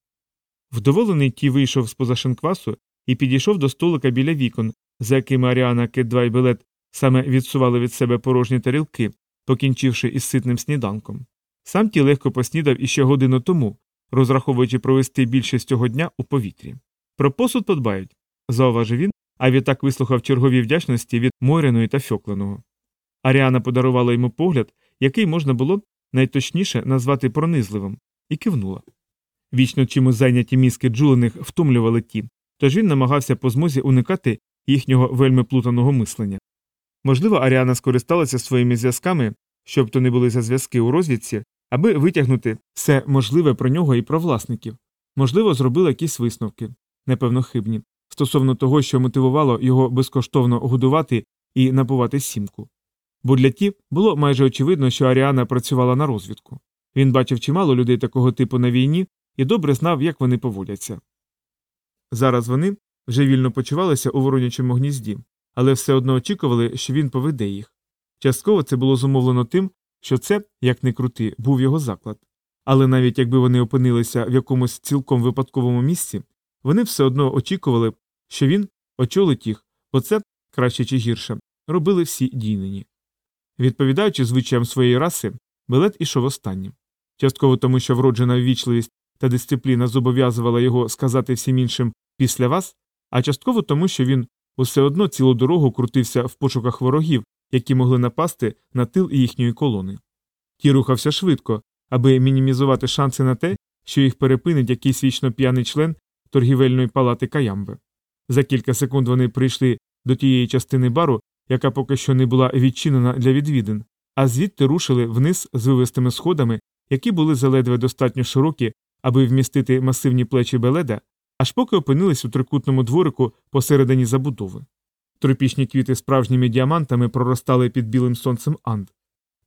Вдоволений ті вийшов з поза шинквасу і підійшов до столика біля вікон, за якими Аріана Кет-2 і Белет саме відсували від себе порожні тарілки, покінчивши із ситним сніданком. Сам ті легко поснідав іще годину тому, розраховуючи провести більшість цього дня у повітрі. Про посуд подбають, зауважив він, а відтак вислухав чергові вдячності від Мойреної та Фьокленого. Аріана подарувала йому погляд, який можна було найточніше назвати пронизливим, і кивнула. Вічно чимось зайняті мізки Джулених втомлювали ті, тож він намагався по змозі уникати їхнього вельми плутаного мислення. Можливо, Аріана скористалася своїми зв'язками, щоб то не були за зв'язки у розвідці, аби витягнути все можливе про нього і про власників, можливо, зробила якісь висновки, непевно хибні, стосовно того, що мотивувало його безкоштовно годувати і напувати сімку. Бо для ті було майже очевидно, що Аріана працювала на розвідку. Він бачив чимало людей такого типу на війні і добре знав, як вони поводяться. Зараз вони вже вільно почувалися у воронячому гнізді, але все одно очікували, що він поведе їх. Частково це було зумовлено тим, що це, як не крути, був його заклад. Але навіть якби вони опинилися в якомусь цілком випадковому місці, вони все одно очікували, що він очолить їх, бо це, краще чи гірше, робили всі дійнині. Відповідаючи звичаям своєї раси, Белет ішов останнім. Частково тому, що вроджена ввічливість та дисципліна зобов'язувала його сказати всім іншим після вас, а частково тому, що він усе одно цілу дорогу крутився в пошуках ворогів, які могли напасти на тил їхньої колони. Ті рухався швидко, аби мінімізувати шанси на те, що їх перепинить якийсь вічно п'яний член торгівельної палати Каямби. За кілька секунд вони прийшли до тієї частини бару, яка поки що не була відчинена для відвідин, а звідти рушили вниз з вивистими сходами, які були заледве достатньо широкі, аби вмістити масивні плечі Беледа, аж поки опинились у трикутному дворику посередині забудови. Тропічні квіти справжніми діамантами проростали під білим сонцем Анд.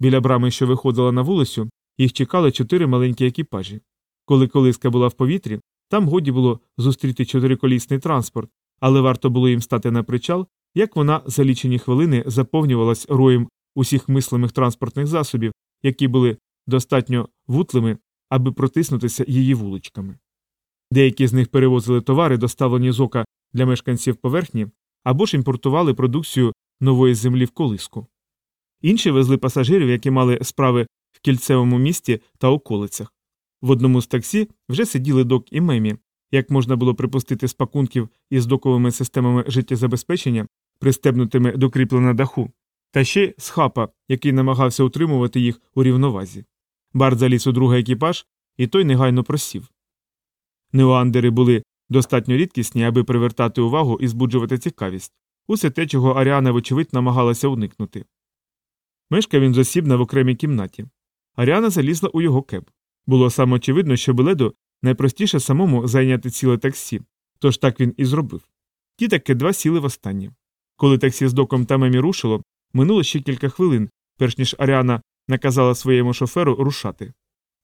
Біля брами, що виходила на вулицю, їх чекали чотири маленькі екіпажі. Коли колиска була в повітрі, там годі було зустріти чотириколісний транспорт, але варто було їм стати на причал, як вона за лічені хвилини заповнювалась роєм усіх мислимих транспортних засобів, які були достатньо вутлими, аби протиснутися її вуличками. Деякі з них перевозили товари, доставлені з ока для мешканців поверхні, або ж імпортували продукцію нової землі в колиску. Інші везли пасажирів, які мали справи в кільцевому місті та околицях. В одному з таксі вже сиділи док і мемі, як можна було припустити з пакунків із доковими системами життєзабезпечення, пристебнутими до кріпла на даху, та ще з хапа, який намагався утримувати їх у рівновазі. Барт заліз у другий екіпаж, і той негайно просів. Неоандери були достатньо рідкісні, аби привертати увагу і збуджувати цікавість усе те, чого Аріана, вочевидь, намагалася уникнути. Мешкав він засібна в окремій кімнаті. Аріана залізла у його кеп. Було саме очевидно, що Беледу найпростіше самому зайняти ціле таксі, тож так він і зробив. Ті таки два сіли востаннє. Коли таксі з доком та мемі рушило, минуло ще кілька хвилин, перш ніж Аріана наказала своєму шоферу рушати.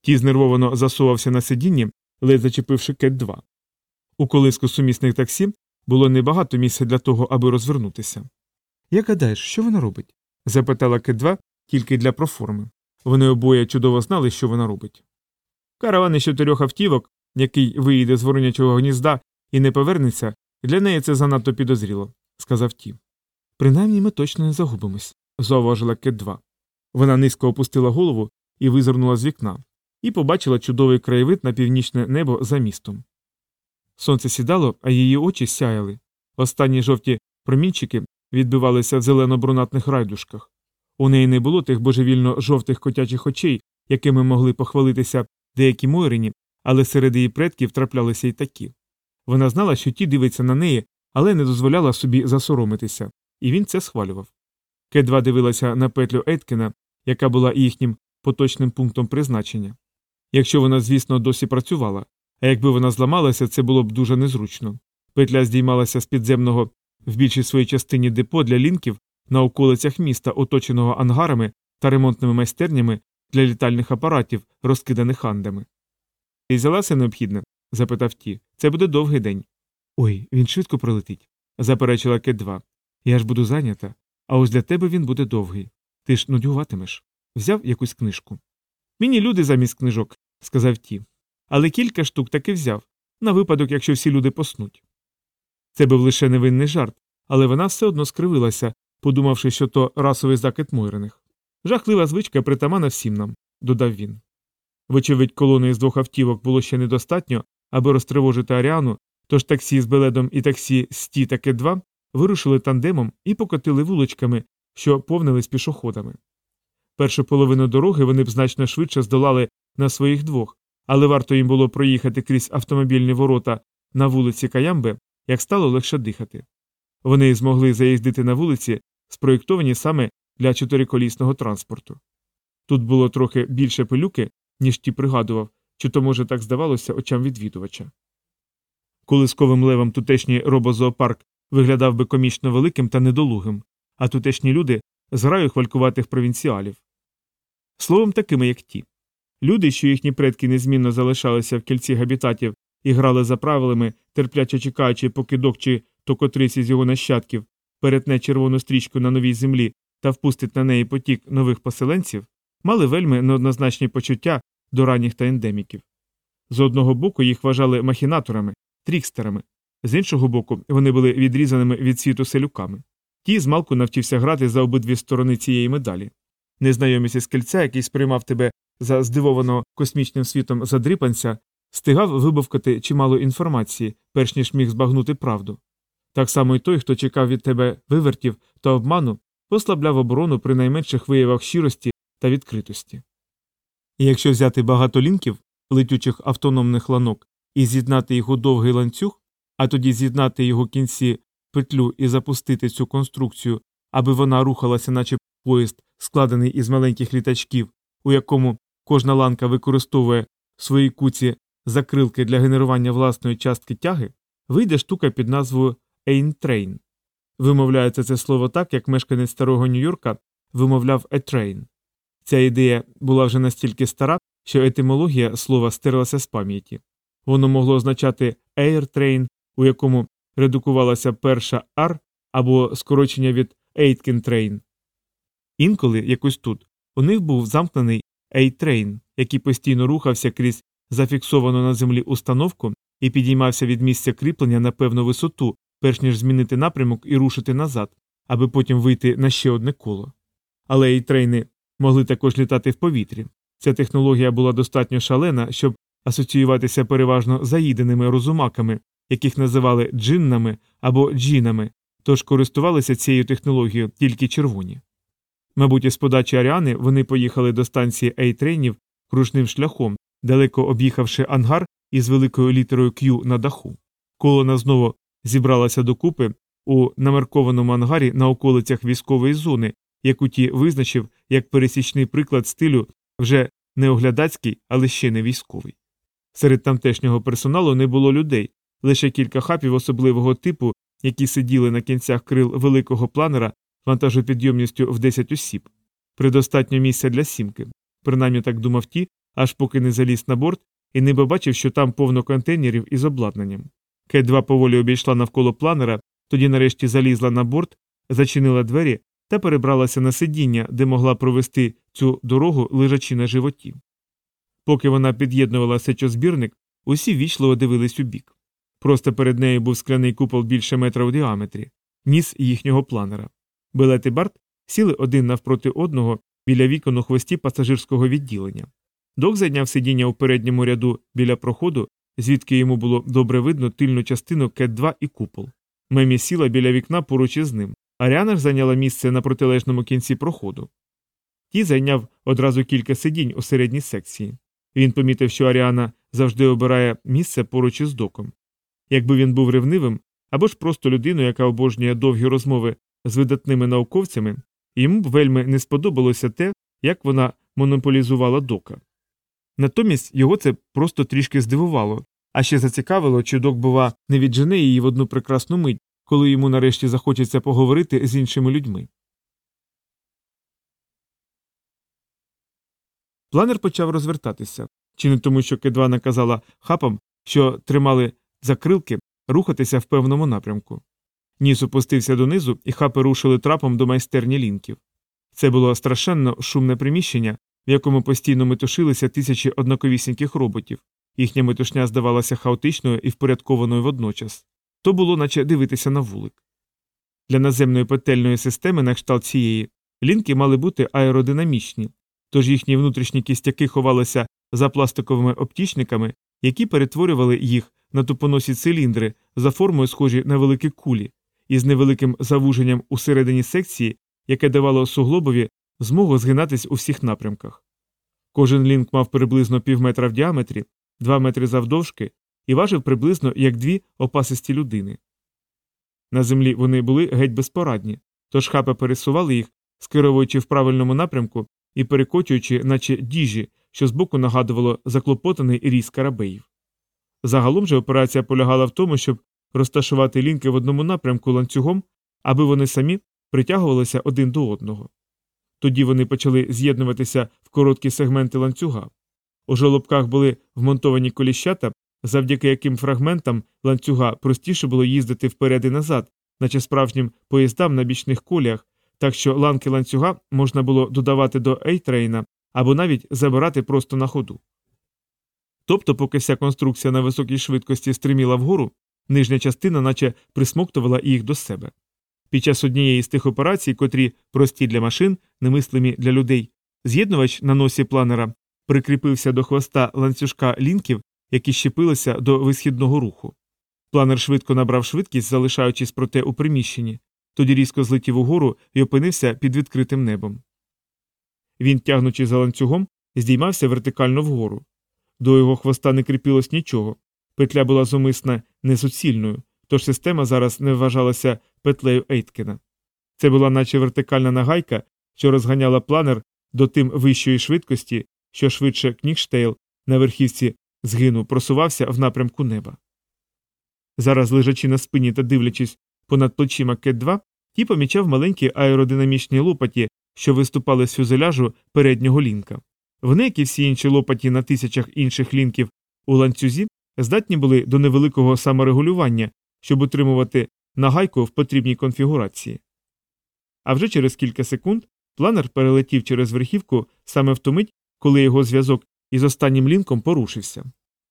Ті знервовано засувався на сидінні, ледь зачепивши кет 2 У колиску сумісних таксі було небагато місця для того, аби розвернутися. Як гадаєш, що вона робить? запитала кет 2 тільки для проформи. Вони обоє чудово знали, що вона робить. Караван із чотирьох автівок, який виїде з воронячого гнізда і не повернеться, для неї це занадто підозріло, сказав ті. Принаймні ми точно не загубимось, зауважила кет 2 Вона низько опустила голову і визирнула з вікна, і побачила чудовий краєвид на північне небо за містом. Сонце сідало, а її очі сяяли. Останні жовті промінчики відбивалися в зелено-брунатних райдушках. У неї не було тих божевільно жовтих котячих очей, якими могли похвалитися деякі Мойрині, але серед її предків траплялися й такі. Вона знала, що ті дивиться на неї, але не дозволяла собі засоромитися, і він це схвалював. К2 дивилася на петлю Еткіна, яка була їхнім поточним пунктом призначення. Якщо вона, звісно, досі працювала, а якби вона зламалася, це було б дуже незручно. Петля здіймалася з підземного в більшій своїй частині депо для лінків на околицях міста, оточеного ангарами та ремонтними майстернями для літальних апаратів, розкиданих андами. Ти взяла все необхідне? запитав ті. Це буде довгий день. Ой, він швидко пролетить, заперечила Кет 2. Я ж буду зайнята, а ось для тебе він буде довгий. Ти ж нудьгуватимеш. Взяв якусь книжку. Мені люди замість книжок, сказав ті. Але кілька штук таки взяв, на випадок, якщо всі люди поснуть. Це був лише невинний жарт, але вона все одно скривилася, подумавши, що то расовий закид Мойрених. Жахлива звичка притамана всім нам, додав він. Вочевидь, колони з двох автівок було ще недостатньо, аби розтривожити Аріану, тож таксі з Беледом і таксі Сті та Кет-2 вирушили тандемом і покотили вуличками, що повнились пішоходами. Першу половину дороги вони б значно швидше здолали на своїх двох, але варто їм було проїхати крізь автомобільні ворота на вулиці Каямбе, як стало легше дихати. Вони змогли заїздити на вулиці, спроєктовані саме для чотириколісного транспорту. Тут було трохи більше пилюки, ніж ті пригадував, чи то, може, так здавалося очам відвідувача. Колисковим левом тутешній робозоопарк виглядав би комічно великим та недолугим, а тутешні люди зграю хвалькуватих провінціалів. Словом, такими, як ті. Люди, що їхні предки незмінно залишалися в кільці габітатів і грали за правилами, терпляче чекаючи, поки док чи то котрийсь із його нащадків перетне червону стрічку на новій землі та впустить на неї потік нових поселенців, мали вельми неоднозначні почуття до ранніх та ендеміків. З одного боку їх вважали махінаторами, трікстерами, з іншого боку, вони були відрізаними від світу селюками. Ті змалку навчився грати за обидві сторони цієї медалі. Незнайомість із кільця, який сприймав тебе за здивованого космічним світом задрипанця, стигав вибавкати чимало інформації, перш ніж міг збагнути правду. Так само й той, хто чекав від тебе вивертів та обману, послабляв оборону при найменших виявах щирості та відкритості. І якщо взяти багато лінків, летючих автономних ланок, і з'єднати у довгий ланцюг, а тоді з'єднати його кінці в петлю і запустити цю конструкцію, аби вона рухалася, наче поїзд, складений із маленьких літачків, у якому кожна ланка використовує свої куці закрилки для генерування власної частки тяги, вийде штука під назвою Ейнтрейн. Вимовляється це слово так, як мешканець старого Нью-Йорка вимовляв етрейн. Ця ідея була вже настільки стара, що етимологія слова стерлася з пам'яті. Воно могло означати Airtrain, у якому редукувалася перша R або скорочення від Aitken Інколи, якось тут, у них був замкнений A-Train, який постійно рухався крізь зафіксовану на землі установку і підіймався від місця кріплення на певну висоту, перш ніж змінити напрямок і рушити назад, аби потім вийти на ще одне коло. Але A-трейни могли також літати в повітрі. Ця технологія була достатньо шалена, щоб асоціюватися переважно заїденими розумаками, яких називали джиннами або джінами, тож користувалися цією технологією тільки червоні. Мабуть, із подачі Аріани вони поїхали до станції Ейтрейнів кружним шляхом, далеко об'їхавши ангар із великою літерою Q на даху. Колона знову зібралася докупи у намаркованому ангарі на околицях військової зони, яку ті визначив як пересічний приклад стилю вже не оглядацький, але ще не військовий. Серед тамтешнього персоналу не було людей, лише кілька хапів особливого типу, які сиділи на кінцях крил великого планера вантажопідйомністю в 10 осіб, предостатньо місця для сімки. Принаймні так думав ті, аж поки не заліз на борт і не побачив, що там повно контейнерів із обладнанням. Кет 2 поволі обійшла навколо планера, тоді нарешті залізла на борт, зачинила двері та перебралася на сидіння, де могла провести цю дорогу лежачи на животі. Поки вона під'єднувала сечозбірник, усі вічливо дивились у бік. Просто перед нею був скляний купол більше метра в діаметрі, ніс їхнього планера. Белет і Барт сіли один навпроти одного біля вікон у хвості пасажирського відділення. Док зайняв сидіння у передньому ряду біля проходу, звідки йому було добре видно тильну частину кет 2 і купол. Мемі сіла біля вікна поруч із ним. Аріана ж зайняла місце на протилежному кінці проходу. Ті зайняв одразу кілька сидінь у середній секції. Він помітив, що Аріана завжди обирає місце поруч із доком. Якби він був ревнивим або ж просто людиною, яка обожнює довгі розмови з видатними науковцями, йому б вельми не сподобалося те, як вона монополізувала дока. Натомість його це просто трішки здивувало, а ще зацікавило, чи док, бува, не віджене її в одну прекрасну мить, коли йому нарешті захочеться поговорити з іншими людьми. Планер почав розвертатися, чи не тому, що Кедва наказала хапам, що тримали закрилки, рухатися в певному напрямку. Ніс опустився донизу, і хапи рушили трапом до майстерні лінків. Це було страшенно шумне приміщення, в якому постійно метушилися тисячі однаковісіньких роботів. Їхня метушня здавалася хаотичною і впорядкованою водночас. То було, наче дивитися на вулик. Для наземної петельної системи на кшталт цієї лінки мали бути аеродинамічні, тож їхні внутрішні кістяки ховалися за пластиковими обтічниками, які перетворювали їх на тупоносі циліндри за формою схожі на великі кулі, із невеликим завуженням у середині секції, яке давало суглобові змогу згинатись у всіх напрямках. Кожен лінк мав приблизно півметра в діаметрі, два метри завдовжки і важив приблизно як дві опасисті людини. На землі вони були геть безпорадні, тож хапи пересували їх, скеровуючи в правильному напрямку і перекочуючи, наче діжі, що збоку нагадувало заклопотаний різ карабеїв. Загалом же операція полягала в тому, щоб розташувати лінки в одному напрямку ланцюгом, аби вони самі притягувалися один до одного. Тоді вони почали з'єднуватися в короткі сегменти ланцюга. У жолобках були вмонтовані коліщата, завдяки яким фрагментам ланцюга простіше було їздити вперед і назад, наче справжнім поїздам на бічних коліях, так що ланки ланцюга можна було додавати до ейтрейна або навіть забирати просто на ходу. Тобто, поки вся конструкція на високій швидкості стриміла вгору, нижня частина наче присмоктувала їх до себе. Під час однієї з тих операцій, котрі прості для машин, немислимі для людей, з'єднувач на носі планера прикріпився до хвоста ланцюжка лінків, які щепилися до висхідного руху. Планер швидко набрав швидкість, залишаючись проте у приміщенні, тоді різко злетів угору і опинився під відкритим небом. Він, тягнучи за ланцюгом, здіймався вертикально вгору. До його хвоста не кріпилось нічого. Петля була зумисна несуцільною, тож система зараз не вважалася петлею Ейткена. Це була наче вертикальна нагайка, що розганяла планер до тим вищої швидкості, що швидше Кнігштейл на верхівці згину просувався в напрямку неба. Зараз, лежачи на спині та дивлячись понад плечима Кет 2 ті помічав маленькі аеродинамічні лопаті, що виступали з фюзеляжу переднього лінка. Вони, як і всі інші лопаті на тисячах інших лінків у ланцюзі, здатні були до невеликого саморегулювання, щоб утримувати нагайку в потрібній конфігурації. А вже через кілька секунд планер перелетів через верхівку саме в ту мить, коли його зв'язок із останнім лінком порушився.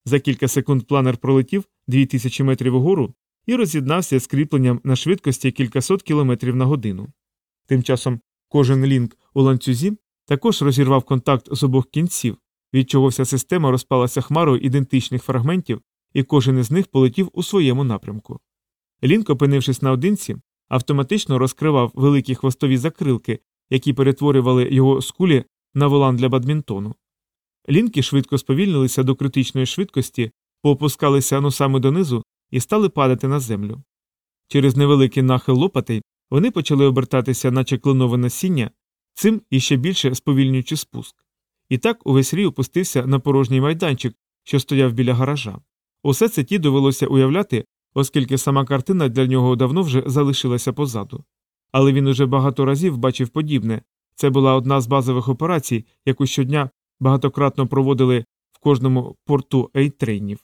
За кілька секунд планер пролетів 2000 метрів угору і роз'єднався з кріпленням на швидкості кількасот кілометрів на годину. Тим часом кожен лінк у ланцюзі також розірвав контакт з обох кінців, від чого вся система розпалася хмарою ідентичних фрагментів, і кожен із них полетів у своєму напрямку. Лінк, опинившись наодинці, автоматично розкривав великі хвостові закрилки, які перетворювали його з кулі на волан для бадмінтону. Лінки швидко сповільнилися до критичної швидкості, поопускалися носами донизу і стали падати на землю. Через невеликий нахил лопатей вони почали обертатися, наче кленове насіння, цим іще більше сповільнюючи спуск. І так увесь рій опустився на порожній майданчик, що стояв біля гаража. Усе це ті довелося уявляти, оскільки сама картина для нього давно вже залишилася позаду. Але він уже багато разів бачив подібне це була одна з базових операцій, яку щодня багатократно проводили в кожному порту ейтрейнів.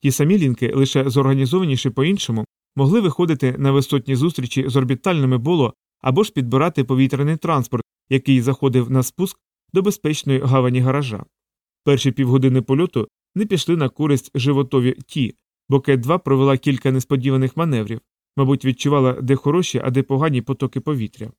Ті самі лінки, лише зорганізованіші по іншому, могли виходити на висотні зустрічі з орбітальними боло або ж підбирати повітряний транспорт, який заходив на спуск до безпечної гавані гаража. Перші півгодини польоту не пішли на користь животові ті, бо Кет 2 провела кілька несподіваних маневрів, мабуть, відчувала де хороші, а де погані потоки повітря.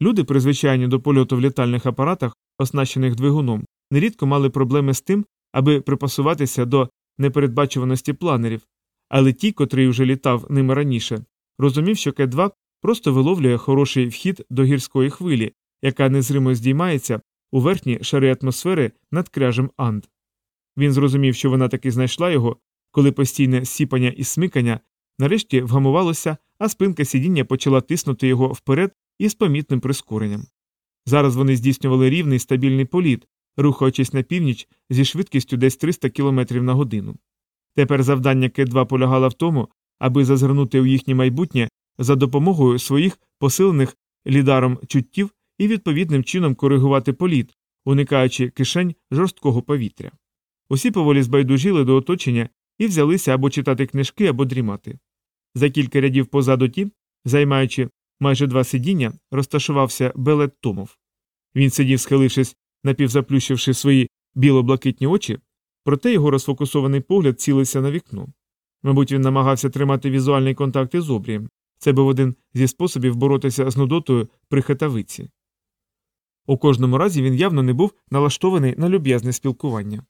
Люди, призвичайні до польоту в літальних апаратах, оснащених двигуном, нерідко мали проблеми з тим, аби припасуватися до непередбачуваності планерів, але ті, котрий вже літав ними раніше, розумів, що Кет 2 просто виловлює хороший вхід до гірської хвилі, яка незримо здіймається у верхні шари атмосфери над кряжем Анд. Він зрозумів, що вона таки знайшла його, коли постійне сіпання і смикання нарешті вгамувалося, а спинка сидіння почала тиснути його вперед і з помітним прискоренням. Зараз вони здійснювали рівний стабільний політ, рухаючись на північ зі швидкістю десь 300 км на годину. Тепер завдання К2 полягало в тому, аби зазирнути у їхнє майбутнє за допомогою своїх посилених лідаром чуттів і відповідним чином коригувати політ, уникаючи кишень жорсткого повітря. Усі поволі збайдужили до оточення і взялися або читати книжки, або дрімати. За кілька рядів позаду ті, займаючи майже два сидіння, розташувався Белет Томов. Він сидів, схилившись, напівзаплющивши свої біло-блакитні очі, проте його розфокусований погляд цілився на вікно. Мабуть, він намагався тримати візуальний контакт із обрієм. Це був один зі способів боротися з нудотою при хатавиці. У кожному разі він явно не був налаштований на люб'язне спілкування.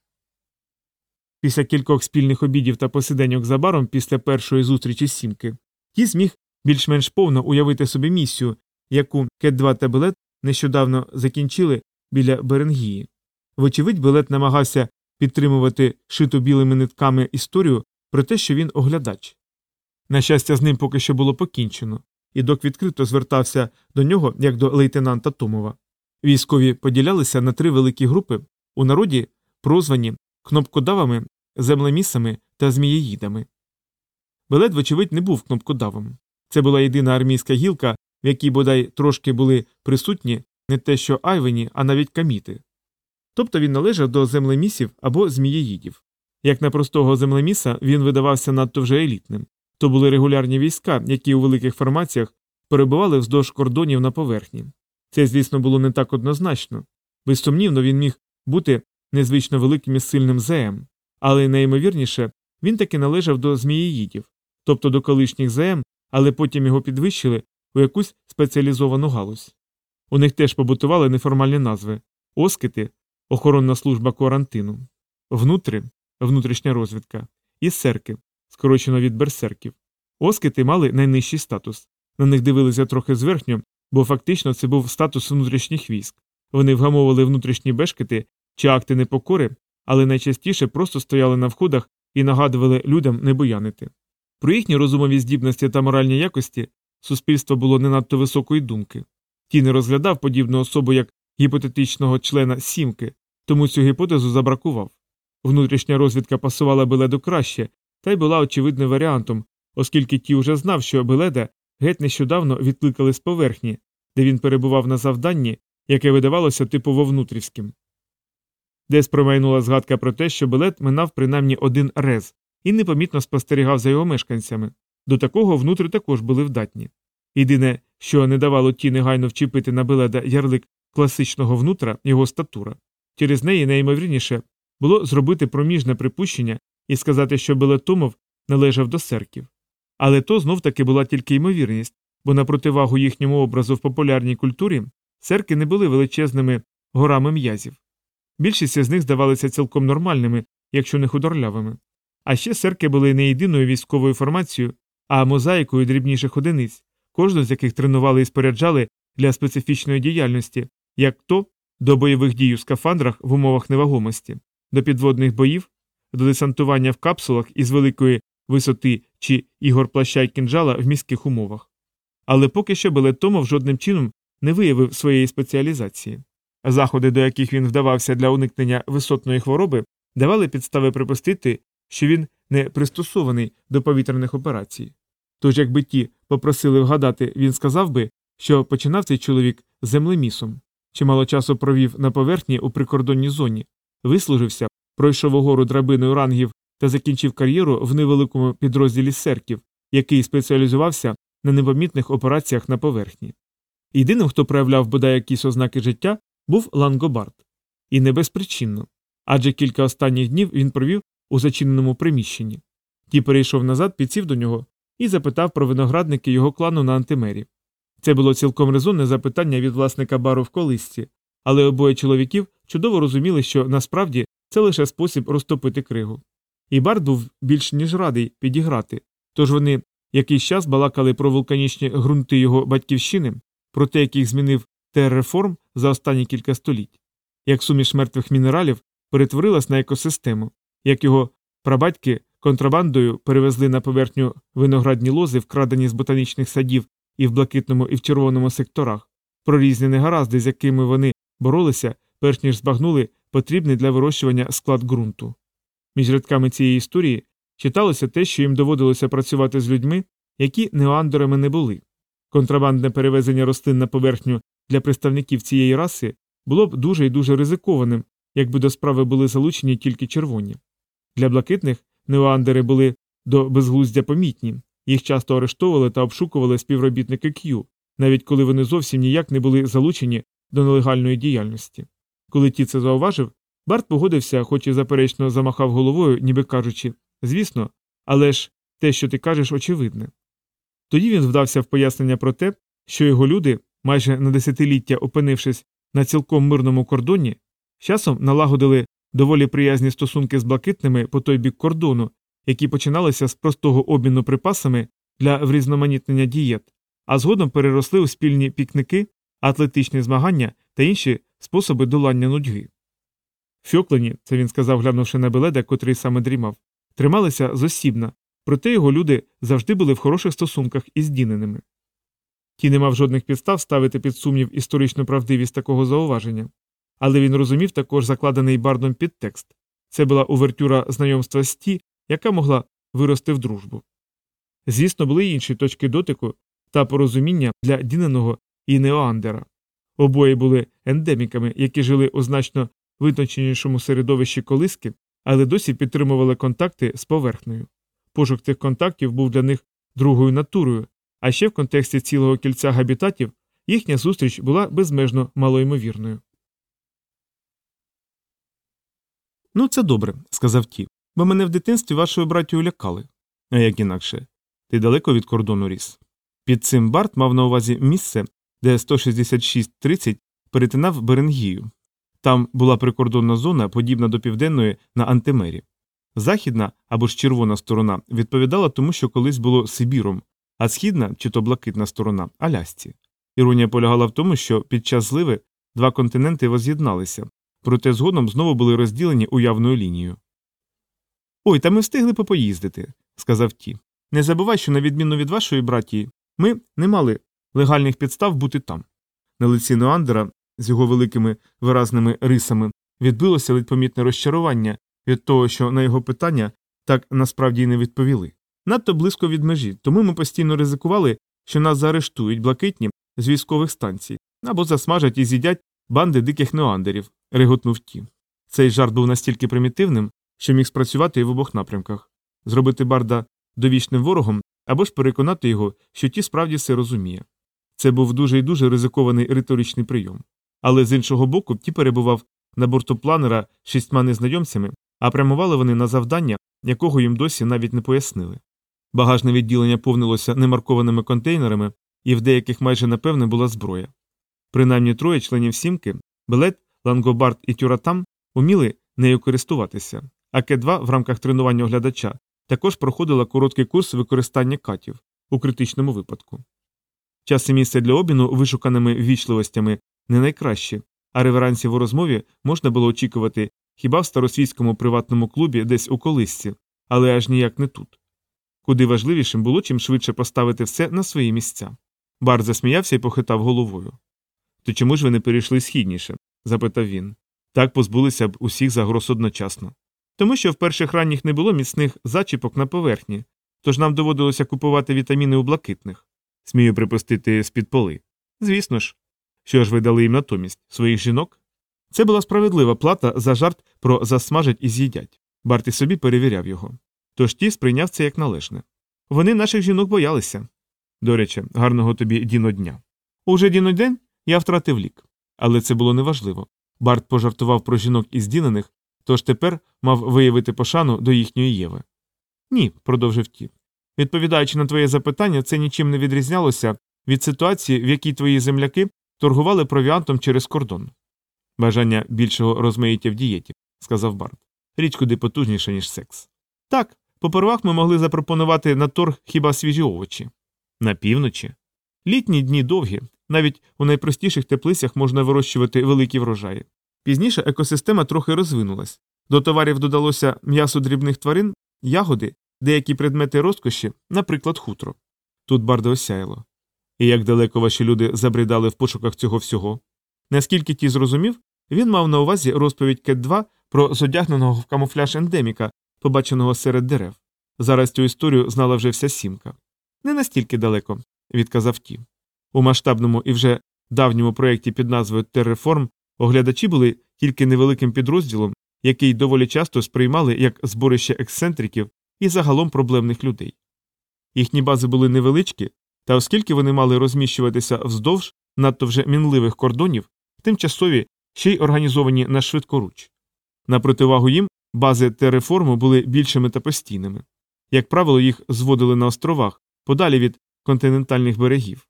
Після кількох спільних обідів та посиденьок за баром після першої зустрічі сімки, ті зміг більш-менш повно уявити собі місію, яку Кет-2 та Белет нещодавно закінчили біля Беренгії. Вочевидь, Белет намагався підтримувати шиту білими нитками історію про те, що він оглядач. На щастя, з ним поки що було покінчено, і док відкрито звертався до нього як до лейтенанта Томова. Військові поділялися на три великі групи, у народі прозвані кнопкодавами, землемісами та змієїдами. Белет, вочевидь, не був кнопкодавом. Це була єдина армійська гілка, в якій бодай трошки були присутні не те що айвені, а навіть каміти. Тобто він належав до землемісів або змієїдів. Як на простого землеміса, він видавався надто вже елітним. То були регулярні війська, які у великих формаціях перебували вздовж кордонів на поверхні. Це, звісно, було не так однозначно. Безсумнівно, він міг бути незвично великим і сильним зеєм, але найімовірніше він таки належав до змієїдів, тобто до колишніх ЗМ, але потім його підвищили у якусь спеціалізовану галузь. У них теж побутували неформальні назви оскити, охоронна служба карантину, внутри, внутрішня розвідка, і серки, скорочено від берсерків. Оскити мали найнижчий статус. На них дивилися трохи зверхньо, бо фактично це був статус внутрішніх військ. Вони вгамовували внутрішні бешкети чи акти непокори, але найчастіше просто стояли на входах і нагадували людям не боянити. Про їхні розумові здібності та моральні якості суспільство було не надто високої думки. Ті не розглядав подібну особу як гіпотетичного члена сімки, тому цю гіпотезу забракував. Внутрішня розвідка пасувала Беледу краще, та й була очевидним варіантом, оскільки ті вже знав, що Беледа геть нещодавно відкликали з поверхні, де він перебував на завданні, яке видавалося типово внутрівським. Десь промайнула згадка про те, що Белет минав принаймні один рез і непомітно спостерігав за його мешканцями. До такого внутрі також були вдатні. Єдине, що не давало ті негайно вчепити на Беледа ярлик класичного внутра його статура. Через неї найімовірніше було зробити проміжне припущення і сказати, що Белетомов належав до серків. Але то знов таки була тільки ймовірність, бо на противагу їхньому образу в популярній культурі серки не були величезними горами м'язів. Більшість з них здавалися цілком нормальними, якщо не худорлявими. А ще серки були не єдиною військовою формацією, а мозаїкою дрібніших одиниць, кожну з яких тренували і споряджали для специфічної діяльності, як то до бойових дій у скафандрах в умовах невагомості, до підводних боїв, до десантування в капсулах із великої висоти чи ігор плаща й кінжала в міських умовах. Але поки що Белетомов жодним чином не виявив своєї спеціалізації. Заходи, до яких він вдавався для уникнення висотної хвороби, давали підстави припустити, що він не пристосований до повітряних операцій. Тож, якби ті попросили вгадати, він сказав би, що починав цей чоловік землемісом, чимало часу провів на поверхні у прикордонній зоні, вислужився, пройшов угору драбиною рангів та закінчив кар'єру в невеликому підрозділі серків, який спеціалізувався на непомітних операціях на поверхні. Єдиним, хто проявляв бодай якісь ознаки життя, був Лангобард. І не безпричинно. Адже кілька останніх днів він провів у зачиненому приміщенні. Ті перейшов назад, підсів до нього і запитав про виноградники його клану на антимері. Це було цілком резонне запитання від власника бару в колисці, але обоє чоловіків чудово розуміли, що насправді це лише спосіб розтопити кригу. І бар був більш ніж радий підіграти, тож вони якийсь час балакали про вулканічні ґрунти його батьківщини, про те, як їх змінив терреформ за останні кілька століть, як суміш мертвих мінералів перетворилась на екосистему, як його прабатьки контрабандою перевезли на поверхню виноградні лози, вкрадені з ботанічних садів і в блакитному, і в червоному секторах, про різні негаразди, з якими вони боролися, перш ніж збагнули потрібний для вирощування склад ґрунту. Між рядками цієї історії читалося те, що їм доводилося працювати з людьми, які неоандерами не були. Контрабандне перевезення рослин на поверхню для представників цієї раси було б дуже і дуже ризикованим, якби до справи були залучені тільки червоні. Для блакитних неоандери були до безглуздя помітні, їх часто арештовували та обшукували співробітники Q, навіть коли вони зовсім ніяк не були залучені до нелегальної діяльності. Коли ті це зауважив, Барт погодився, хоч і заперечно замахав головою, ніби кажучи звісно, але ж те, що ти кажеш, очевидне. Тоді він вдався в пояснення про те, що його люди, майже на десятиліття опинившись на цілком мирному кордоні, з часом налагодили доволі приязні стосунки з блакитними по той бік кордону, які починалися з простого обміну припасами для врізноманітнення дієт, а згодом переросли у спільні пікники, атлетичні змагання та інші способи долання нудьги. Фьоклені, це він сказав, глянувши на Беледа, котрий саме дрімав, трималися зосібна, проте його люди завжди були в хороших стосунках із діненими. Ті не мав жодних підстав ставити під сумнів історичну правдивість такого зауваження, але він розумів також закладений бардом підтекст це була увертюра знайомства з ті, яка могла вирости в дружбу. Звісно, були й інші точки дотику та порозуміння для Діненого і Неоандера. Обоє були ендеміками, які жили у значно витонченішому середовищі колиски, але досі підтримували контакти з поверхнею. Пошук цих контактів був для них другою натурою, а ще в контексті цілого кільця габітатів їхня зустріч була безмежно малоймовірною. Ну, це добре, сказав ті, бо мене в дитинстві вашою братію лякали. А як інакше, ти далеко від кордону ріс. Під цим Барт мав на увазі місце, де 166-30 перетинав Беренгію. Там була прикордонна зона, подібна до південної на Антимері. Західна або ж червона сторона відповідала тому, що колись було Сибіром, а східна чи то блакитна сторона Алясці. Іронія полягала в тому, що під час зливи два континенти воз'єдналися, проте згодом знову були розділені уявною лінією. Ой, та ми встигли попоїздити, сказав ті. Не забувай, що, на відміну від вашої братії, ми не мали легальних підстав бути там. На лиці Неандера з його великими виразними рисами відбилося ледь помітне розчарування від того, що на його питання так насправді й не відповіли. Надто близько від межі, тому ми постійно ризикували, що нас заарештують блакитні з військових станцій або засмажать і з'їдять банди диких неандерів, реготнув ті. Цей жарт був настільки примітивним, що міг спрацювати і в обох напрямках зробити барда довічним ворогом або ж переконати його, що ті справді все розуміє. Це був дуже і дуже ризикований риторичний прийом. Але з іншого боку, ті перебував на борту планера шістьма незнайомцями, а прямували вони на завдання, якого їм досі навіть не пояснили. Багажне відділення повнилося немаркованими контейнерами, і в деяких майже напевне була зброя. Принаймні троє членів сімки Белет, Лангобард і Тюратам уміли нею користуватися, а К2 в рамках тренування оглядача також проходила короткий курс використання катів у критичному випадку. Час і місце для обміну вишуканими ввічливостями не найкраще, а реверансів у розмові можна було очікувати хіба в старосвітському приватному клубі десь у колисці, але аж ніяк не тут. Куди важливішим було чим швидше поставити все на свої місця. Бар засміявся і похитав головою. То чому ж ви не перейшли східніше? запитав він. Так позбулися б усіх загроз одночасно. Тому що в перших ранніх не було міцних зачіпок на поверхні, тож нам доводилося купувати вітаміни у блакитних. Смію припустити з-під поли. Звісно ж. Що ж ви дали їм натомість своїх жінок? Це була справедлива плата за жарт про засмажать і з'їдять. Барт і собі перевіряв його. Тож ті сприйняв це як належне. Вони наших жінок боялися. До речі, гарного тобі діно дня. Уже діно день я втратив лік. Але це було неважливо. Барт пожартував про жінок із дінених, тож тепер мав виявити пошану до їхньої Єви. Ні, продовжив ті. Відповідаючи на твоє запитання, це нічим не відрізнялося від ситуації, в якій твої земляки торгували провіантом через кордон. Бажання більшого розмаїття в дієті, сказав Барт. Річ куди потужніша, ніж секс. Так, попервах ми могли запропонувати на торг хіба свіжі овочі. На півночі. Літні дні довгі, навіть у найпростіших теплицях можна вирощувати великі врожаї. Пізніше екосистема трохи розвинулась. До товарів додалося м'ясо дрібних тварин, ягоди, деякі предмети розкоші, наприклад, хутро. Тут барда осяяло. І як далеко ваші люди забридали в пошуках цього всього? Наскільки ті зрозумів, він мав на увазі розповідь Кет 2 про зодягненого в камуфляж ендеміка, побаченого серед дерев. Зараз цю історію знала вже вся сімка. Не настільки далеко, відказав ті. У масштабному і вже давньому проєкті під назвою Терреформ оглядачі були тільки невеликим підрозділом, який доволі часто сприймали як зборище ексцентриків і загалом проблемних людей. Їхні бази були невеличкі, та оскільки вони мали розміщуватися вздовж надто вже мінливих кордонів, тимчасові ще й організовані на швидкоруч. На противагу їм бази Терреформу були більшими та постійними. Як правило, їх зводили на островах, подалі від континентальних берегів.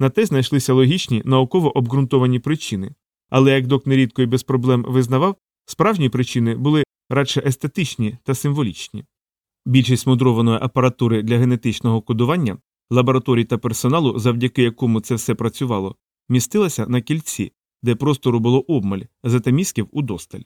На те знайшлися логічні, науково обґрунтовані причини, але як док нерідко і без проблем визнавав, справжні причини були радше естетичні та символічні. Більшість мудрованої апаратури для генетичного кодування, лабораторій та персоналу, завдяки якому це все працювало, містилася на кільці, де простору було обмаль, зате мізків удосталь.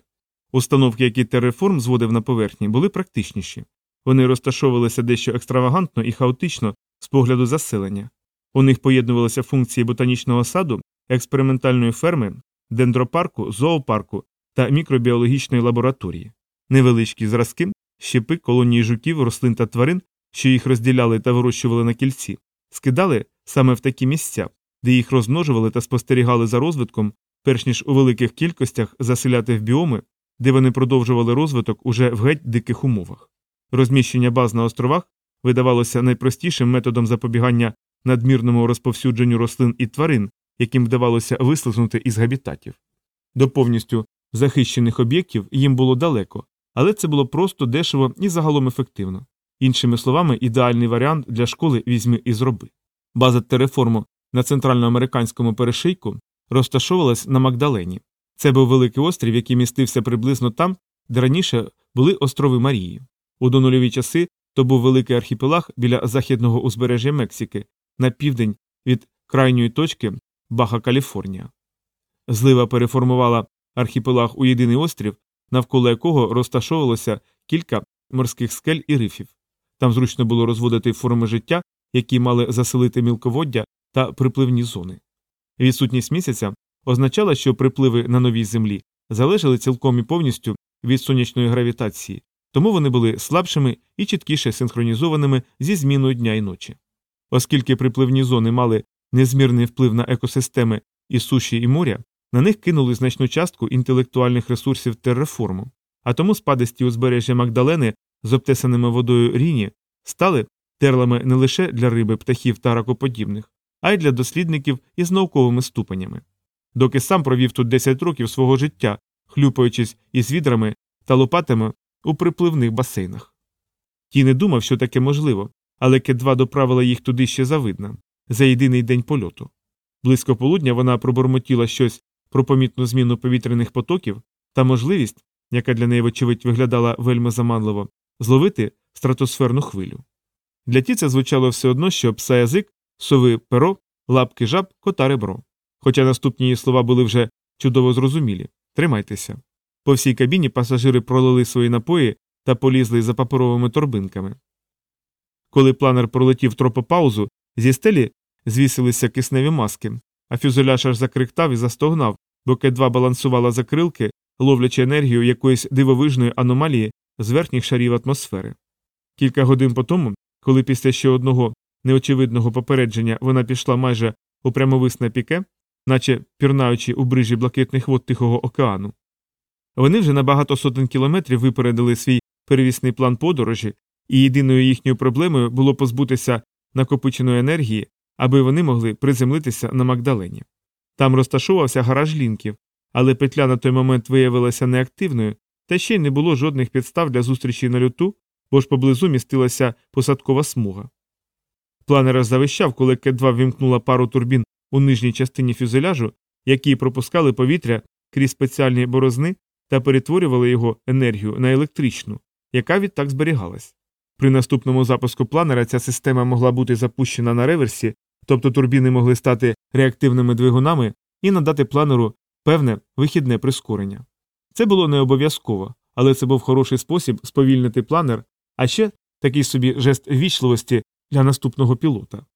Установки, які Терреформ зводив на поверхні, були практичніші. Вони розташовувалися дещо екстравагантно і хаотично з погляду заселення. У них поєднувалися функції ботанічного саду, експериментальної ферми, дендропарку, зоопарку та мікробіологічної лабораторії, невеличкі зразки, щепи, колонії жуків, рослин та тварин, що їх розділяли та вирощували на кільці, скидали саме в такі місця, де їх розмножували та спостерігали за розвитком, перш ніж у великих кількостях заселяти в біоми, де вони продовжували розвиток уже в геть диких умовах. Розміщення баз на островах видавалося найпростішим методом запобігання надмірному розповсюдженню рослин і тварин, яким вдавалося вислизнути із габітатів. До повністю захищених об'єктів їм було далеко, але це було просто дешево і загалом ефективно. Іншими словами, ідеальний варіант для школи візьми і зроби. База Тереформу на центральноамериканському перешийку розташовувалась на Магдалені. Це був великий острів, який містився приблизно там, де раніше були острови Марії. У донульові часи то був великий архіпелаг біля західного узбережжя Мексики, на південь від крайньої точки Баха Каліфорнія. Злива переформувала архіпелаг у єдиний острів, навколо якого розташовувалося кілька морських скель і рифів. Там зручно було розводити форми життя, які мали заселити мілководдя та припливні зони. Відсутність місяця означала, що припливи на новій землі залежали цілком і повністю від сонячної гравітації, тому вони були слабшими і чіткіше синхронізованими зі зміною дня і ночі. Оскільки припливні зони мали незмірний вплив на екосистеми і суші і моря, на них кинули значну частку інтелектуальних ресурсів терреформу, а тому спадисті узбережжя Магдалени з обтесаними водою ріні стали терлами не лише для риби, птахів та ракоподібних, а й для дослідників із науковими ступенями. Доки сам провів тут 10 років свого життя, хлюпаючись із відрами та лопатами у припливних басейнах. Ті не думав, що таке можливо, але Кет-2 доправила їх туди ще завидно, за єдиний день польоту. Близько полудня вона пробормотіла щось про помітну зміну повітряних потоків та можливість, яка для неї, вочевидь, виглядала вельми заманливо, зловити стратосферну хвилю. Для ті це звучало все одно, що пса язик, сови перо, лапки жаб, кота ребро. Хоча наступні її слова були вже чудово зрозумілі тримайтеся. По всій кабіні пасажири пролили свої напої та полізли за паперовими торбинками. Коли планер пролетів тропопаузу, зі стелі звісилися кисневі маски, а фюзеляж аж закриктав і застогнав, бо К2 балансувала закрилки, ловлячи енергію якоїсь дивовижної аномалії з верхніх шарів атмосфери. Кілька годин по тому, коли після ще одного неочевидного попередження вона пішла майже у прямовисне піке, наче пірнаючи у брижі блакитних вод Тихого океану, вони вже на багато сотень кілометрів випередили свій перевісний план подорожі, і єдиною їхньою проблемою було позбутися накопиченої енергії, аби вони могли приземлитися на Магдалені. Там розташовувався гараж лінків, але петля на той момент виявилася неактивною, та ще й не було жодних підстав для зустрічі на льоту, бо ж поблизу містилася посадкова смуга. Планер завищав, коли К2 вімкнула пару турбін у нижній частині фюзеляжу, які пропускали повітря крізь спеціальні борозни та перетворювали його енергію на електричну, яка відтак зберігалась. При наступному запуску планера ця система могла бути запущена на реверсі, тобто турбіни могли стати реактивними двигунами і надати планеру певне вихідне прискорення. Це було не обов'язково, але це був хороший спосіб сповільнити планер, а ще такий собі жест ввічливості для наступного пілота.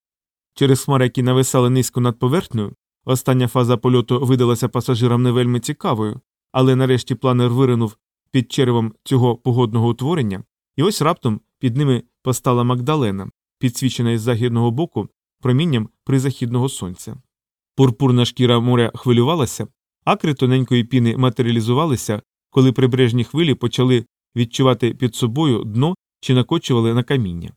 Через хмари, які нависали низько над поверхнею, остання фаза польоту видалася пасажирам не вельми цікавою, але нарешті планер виринув під черевом цього погодного утворення, і ось раптом під ними постала Магдалена, підсвічена із західного боку промінням призахідного сонця. Пурпурна шкіра моря хвилювалася, акри тоненької піни матеріалізувалися, коли прибережні хвилі почали відчувати під собою дно чи накочували на каміння.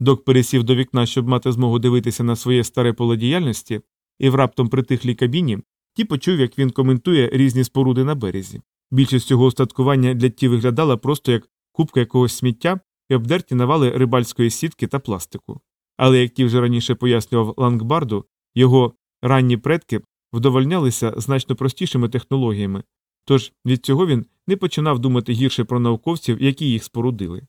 Док пересів до вікна, щоб мати змогу дивитися на своє старе поле діяльності, і в раптом притихлій кабіні ті почув, як він коментує різні споруди на березі. Більшість цього устаткування для ті виглядала просто як купка якогось сміття і обдерті навали рибальської сітки та пластику. Але як ті вже раніше пояснював Лангбарду, його ранні предки вдовольнялися значно простішими технологіями, тож від цього він не починав думати гірше про науковців, які їх спорудили.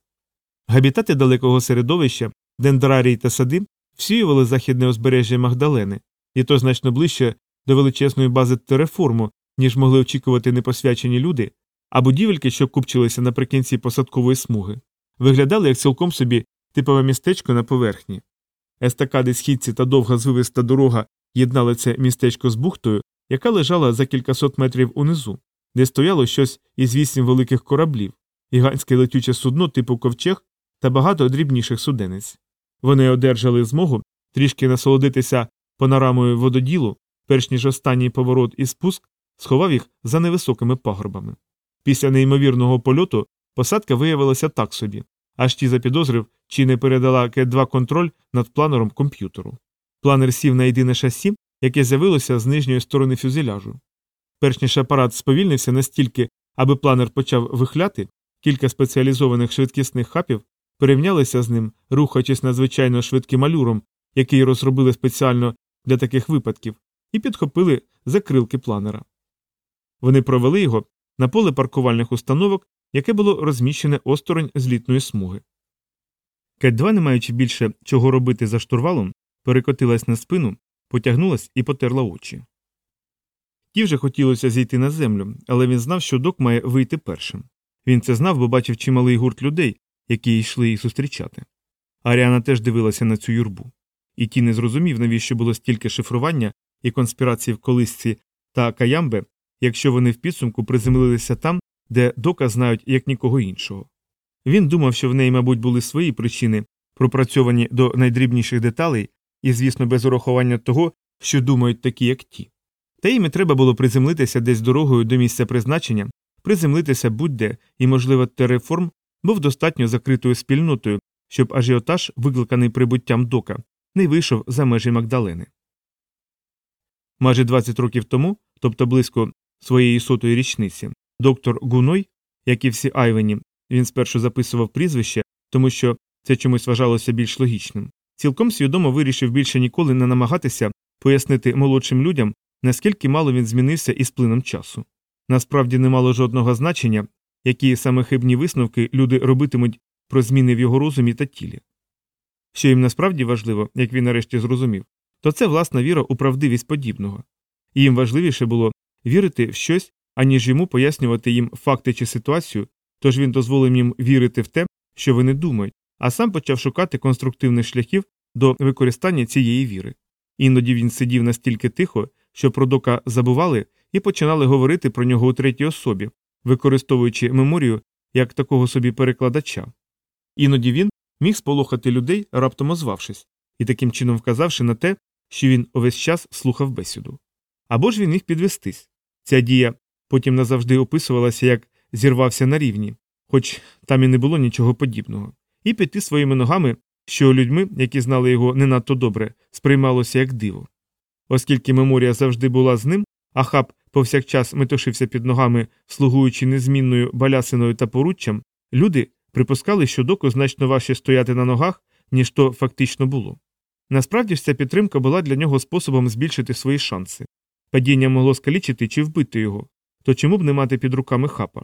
Габітати далекого середовища, дендрарії та сади всіювали західне узбережжя Магдалени, і то значно ближче до величезної бази тереформу, ніж могли очікувати непосвячені люди, а будівельки, що купчилися наприкінці посадкової смуги, виглядали як цілком собі типове містечко на поверхні. Естакади східці та довга звивиста дорога єднали це містечко з бухтою, яка лежала за кількасот метрів унизу, де стояло щось із вісім великих кораблів, гігантське летюче судно типу ковчег та багато дрібніших суденець. Вони одержали змогу трішки насолодитися панорамою вододілу, перш ніж останній поворот і спуск сховав їх за невисокими пагорбами. Після неймовірного польоту посадка виявилася так собі, аж ті запідозрив, чи не передала К2 контроль над планером комп'ютеру. Планер сів на єдине шасі, яке з'явилося з нижньої сторони фюзеляжу. Перш ніж апарат сповільнився настільки, аби планер почав вихляти, кілька спеціалізованих швидкісних хапів порівнялися з ним, рухаючись надзвичайно швидким алюром, який розробили спеціально для таких випадків, і підхопили закрилки планера. Вони провели його на поле паркувальних установок, яке було розміщене осторонь злітної смуги. Кет-2, не маючи більше чого робити за штурвалом, перекотилась на спину, потягнулась і потерла очі. Ті вже хотілося зійти на землю, але він знав, що док має вийти першим. Він це знав, бо бачив чималий гурт людей, які йшли їх зустрічати. Аріана теж дивилася на цю юрбу. І ті не зрозумів, навіщо було стільки шифрування і конспірацій в колисці та каямбе, якщо вони в підсумку приземлилися там, де дока знають як нікого іншого. Він думав, що в неї, мабуть, були свої причини, пропрацьовані до найдрібніших деталей, і, звісно, без урахування того, що думають такі, як ті. Та їм і треба було приземлитися десь дорогою до місця призначення, приземлитися будь-де, і, можливо, тереформ був достатньо закритою спільнотою, щоб ажіотаж, викликаний прибуттям дока, не вийшов за межі Магдалени. Майже 20 років тому, тобто близько своєї сотої річниці, доктор Гуной, як і всі Айвені, він спершу записував прізвище, тому що це чомусь вважалося більш логічним, цілком свідомо вирішив більше ніколи не намагатися пояснити молодшим людям, наскільки мало він змінився із плином часу. Насправді не мало жодного значення, які саме хибні висновки люди робитимуть про зміни в його розумі та тілі. Що їм насправді важливо, як він нарешті зрозумів, то це власна віра у правдивість подібного. Їм важливіше було вірити в щось, аніж йому пояснювати їм факти чи ситуацію, тож він дозволив їм вірити в те, що вони думають, а сам почав шукати конструктивних шляхів до використання цієї віри. Іноді він сидів настільки тихо, що про дока забували і починали говорити про нього у третій особі, використовуючи меморію як такого собі перекладача. Іноді він міг сполохати людей, раптом озвавшись, і таким чином вказавши на те, що він увесь час слухав бесіду. Або ж він міг підвестись. Ця дія потім назавжди описувалася як зірвався на рівні, хоч там і не було нічого подібного, і піти своїми ногами, що людьми, які знали його не надто добре, сприймалося як диво. Оскільки меморія завжди була з ним, а хаб повсякчас метушився під ногами, слугуючи незмінною балясиною та поруччям, люди припускали, що доку значно важче стояти на ногах, ніж то фактично було. Насправді ж ця підтримка була для нього способом збільшити свої шанси. Падіння могло скалічити чи вбити його, то чому б не мати під руками хапа?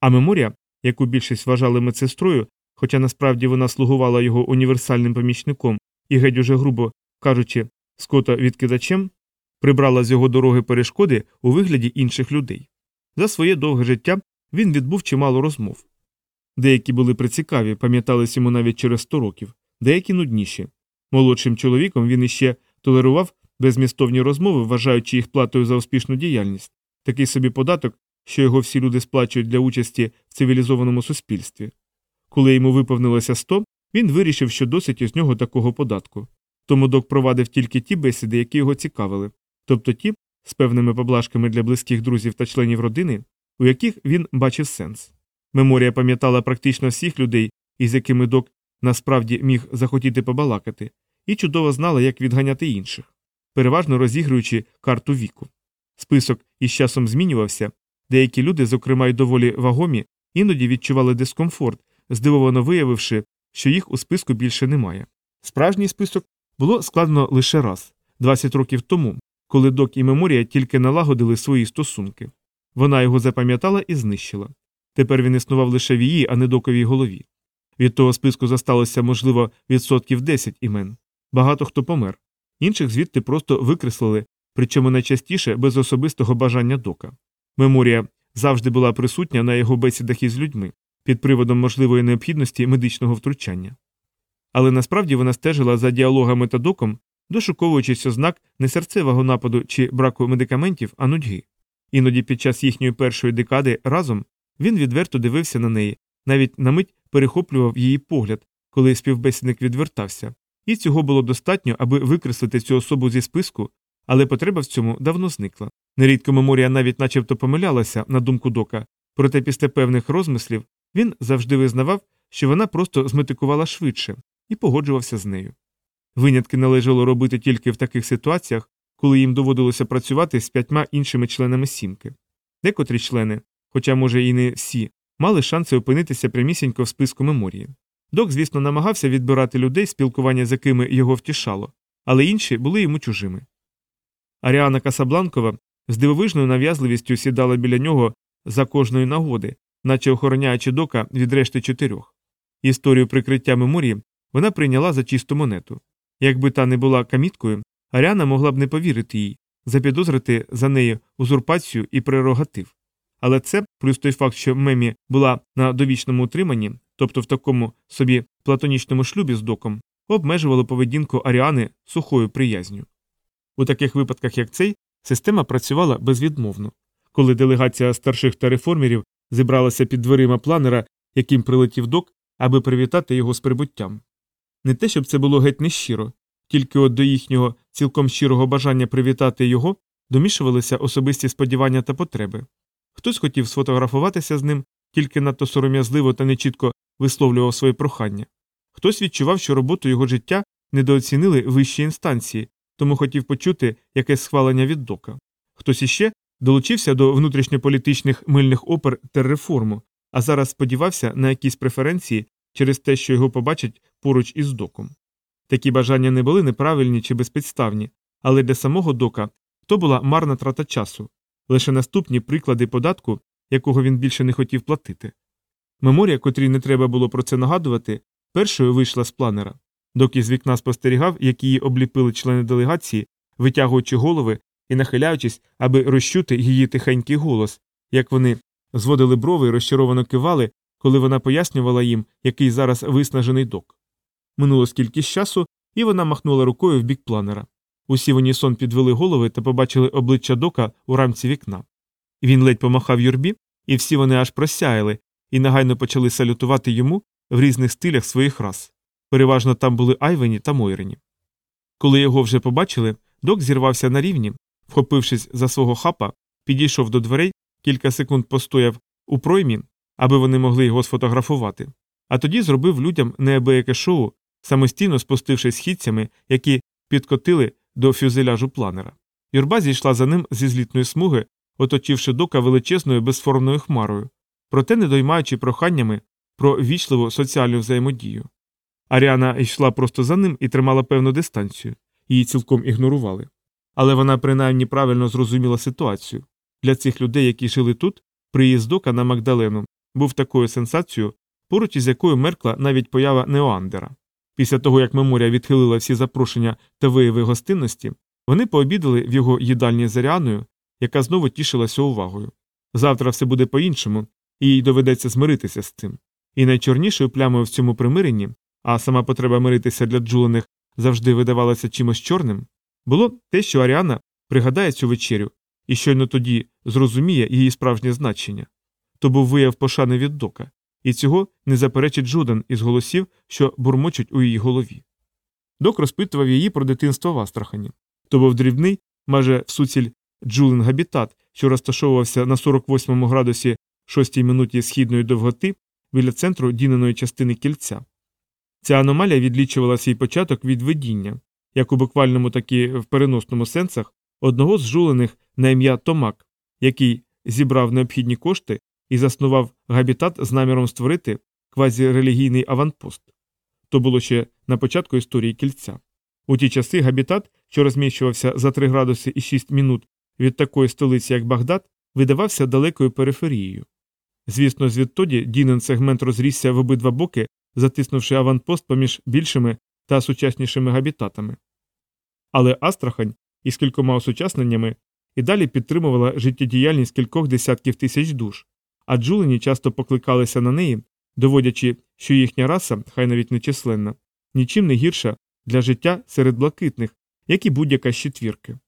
А меморія, яку більшість вважали медсестрою, хоча насправді вона слугувала його універсальним помічником і геть уже грубо кажучи, скота відкидачем, прибрала з його дороги перешкоди у вигляді інших людей. За своє довге життя він відбув чимало розмов. Деякі були прицікаві, пам'ятались йому навіть через сто років, деякі нудніші. Молодшим чоловіком він іще толерував безмістовні розмови, вважаючи їх платою за успішну діяльність, такий собі податок, що його всі люди сплачують для участі в цивілізованому суспільстві. Коли йому виповнилося 100, він вирішив, що досить із нього такого податку. Тому док провадив тільки ті бесіди, які його цікавили, тобто ті, з певними поблажками для близьких друзів та членів родини, у яких він бачив сенс. Меморія пам'ятала практично всіх людей, із якими док насправді міг захотіти побалакати, і чудово знала, як відганяти інших, переважно розігруючи карту віку. Список із часом змінювався, деякі люди, зокрема й доволі вагомі, іноді відчували дискомфорт, здивовано виявивши, що їх у списку більше немає. Справжній список було складено лише раз 20 років тому, коли док і меморія тільки налагодили свої стосунки. Вона його запам'ятала і знищила. Тепер він існував лише в її, а не доковій голові. Від того списку зосталося, можливо, відсотків 10 імен. Багато хто помер. Інших звідти просто викреслили, причому найчастіше без особистого бажання дока. Меморія завжди була присутня на його бесідах із людьми під приводом можливої необхідності медичного втручання. Але насправді вона стежила за діалогами та доком, дошуковуючись ознак не серцевого нападу чи браку медикаментів, а нудьги. Іноді під час їхньої першої декади разом він відверто дивився на неї, навіть на мить перехоплював її погляд, коли співбесідник відвертався, і цього було достатньо, аби викреслити цю особу зі списку, але потреба в цьому давно зникла. Нерідко меморія навіть начебто помилялася на думку дока, проте після певних розмислів він завжди визнавав, що вона просто зметикувала швидше і погоджувався з нею. Винятки належало робити тільки в таких ситуаціях, коли їм доводилося працювати з п'ятьма іншими членами сімки. Декотрі члени, хоча, може, і не всі, мали шанси опинитися прямісінько в списку меморії. Док, звісно, намагався відбирати людей, спілкування з якими його втішало, але інші були йому чужими. Аріана Касабланкова з дивовижною нав'язливістю сідала біля нього за кожної нагоди, наче охороняючи дока від решти чотирьох. Історію прикриття меморії вона прийняла за чисту монету. Якби та не була каміткою, Аріана могла б не повірити їй, запідозрити за нею узурпацію і прерогатив. Але це, плюс той факт, що Мемі була на довічному утриманні, тобто в такому собі платонічному шлюбі з доком, обмежувало поведінку Аріани сухою приязню. У таких випадках, як цей, система працювала безвідмовно. Коли делегація старших та реформерів зібралася під дверима планера, яким прилетів док, аби привітати його з прибуттям. Не те, щоб це було геть нещиро, тільки от до їхнього цілком щирого бажання привітати його домішувалися особисті сподівання та потреби. Хтось хотів сфотографуватися з ним, тільки надто сором'язливо та нечітко висловлював своє прохання. Хтось відчував, що роботу його життя недооцінили вищі інстанції, тому хотів почути якесь схвалення від дока. Хтось іще долучився до внутрішньополітичних мильних опер терреформу, а зараз сподівався на якісь преференції через те, що його побачать поруч із доком. Такі бажання не були неправильні чи безпідставні, але для самого дока то була марна трата часу, лише наступні приклади податку, якого він більше не хотів платити. Меморія, котрій не треба було про це нагадувати, першою вийшла з планера. Док із вікна спостерігав, як її обліпили члени делегації, витягуючи голови і нахиляючись, аби розчути її тихенький голос, як вони зводили брови і розчаровано кивали, коли вона пояснювала їм, який зараз виснажений док. Минуло скільки часу, і вона махнула рукою в бік планера. Усі в унісон підвели голови та побачили обличчя дока у рамці вікна. Він ледь помахав юрбі, і всі вони аж просяяли і негайно почали салютувати йому в різних стилях своїх рас. Переважно там були айвені та мойрені. Коли його вже побачили, док зірвався на рівні, вхопившись за свого хапа, підійшов до дверей, кілька секунд постояв у проймі, аби вони могли його сфотографувати, а тоді зробив людям неабияке шоу, самостійно спустившись східцями, які підкотили до фюзеляжу планера. Юрба зійшла за ним зі злітної смуги, оточивши дока величезною безформною хмарою, проте не доймаючи проханнями про вічливу соціальну взаємодію. Аріана йшла просто за ним і тримала певну дистанцію, її цілком ігнорували. Але вона принаймні правильно зрозуміла ситуацію. Для цих людей, які жили тут, приїзд дока на Магдалену був такою сенсацією, поруч із якою меркла навіть поява Неоандера. Після того, як меморія відхилила всі запрошення та вияви гостинності, вони пообідали в його їдальні з Аріаною, яка знову тішилася увагою. Завтра все буде по-іншому, і їй доведеться змиритися з цим. І найчорнішою плямою в цьому примиренні, а сама потреба миритися для джулених завжди видавалося чимось чорним, було те, що Аріана пригадає цю вечерю і щойно тоді зрозуміє її справжнє значення. То був вияв пошани від дока, і цього не заперечить жоден із голосів, що бурмочуть у її голові. Док розпитував її про дитинство в Астрахані. То був дрібний, майже в суціль Джулен габітат, що розташовувався на 48 градусі 6 минуті східної довготи біля центру діненої частини кільця. Ця аномалія відлічувала свій початок від видіння, як у буквальному, так і в переносному сенсах, одного з жулених на ім'я Томак, який зібрав необхідні кошти і заснував габітат з наміром створити квазірелігійний аванпост. То було ще на початку історії кільця. У ті часи габітат, що розміщувався за 3 градуси і 6 мінут від такої столиці, як Багдад, видавався далекою периферією. Звісно, звідтоді Дінен сегмент розрісся в обидва боки, затиснувши аванпост поміж більшими та сучаснішими габітатами. Але Астрахань із кількома осучасненнями і далі підтримувала життєдіяльність кількох десятків тисяч душ, а джулені часто покликалися на неї, доводячи, що їхня раса, хай навіть нечисленна, нічим не гірша для життя серед блакитних, як і будь-яка з четвірки.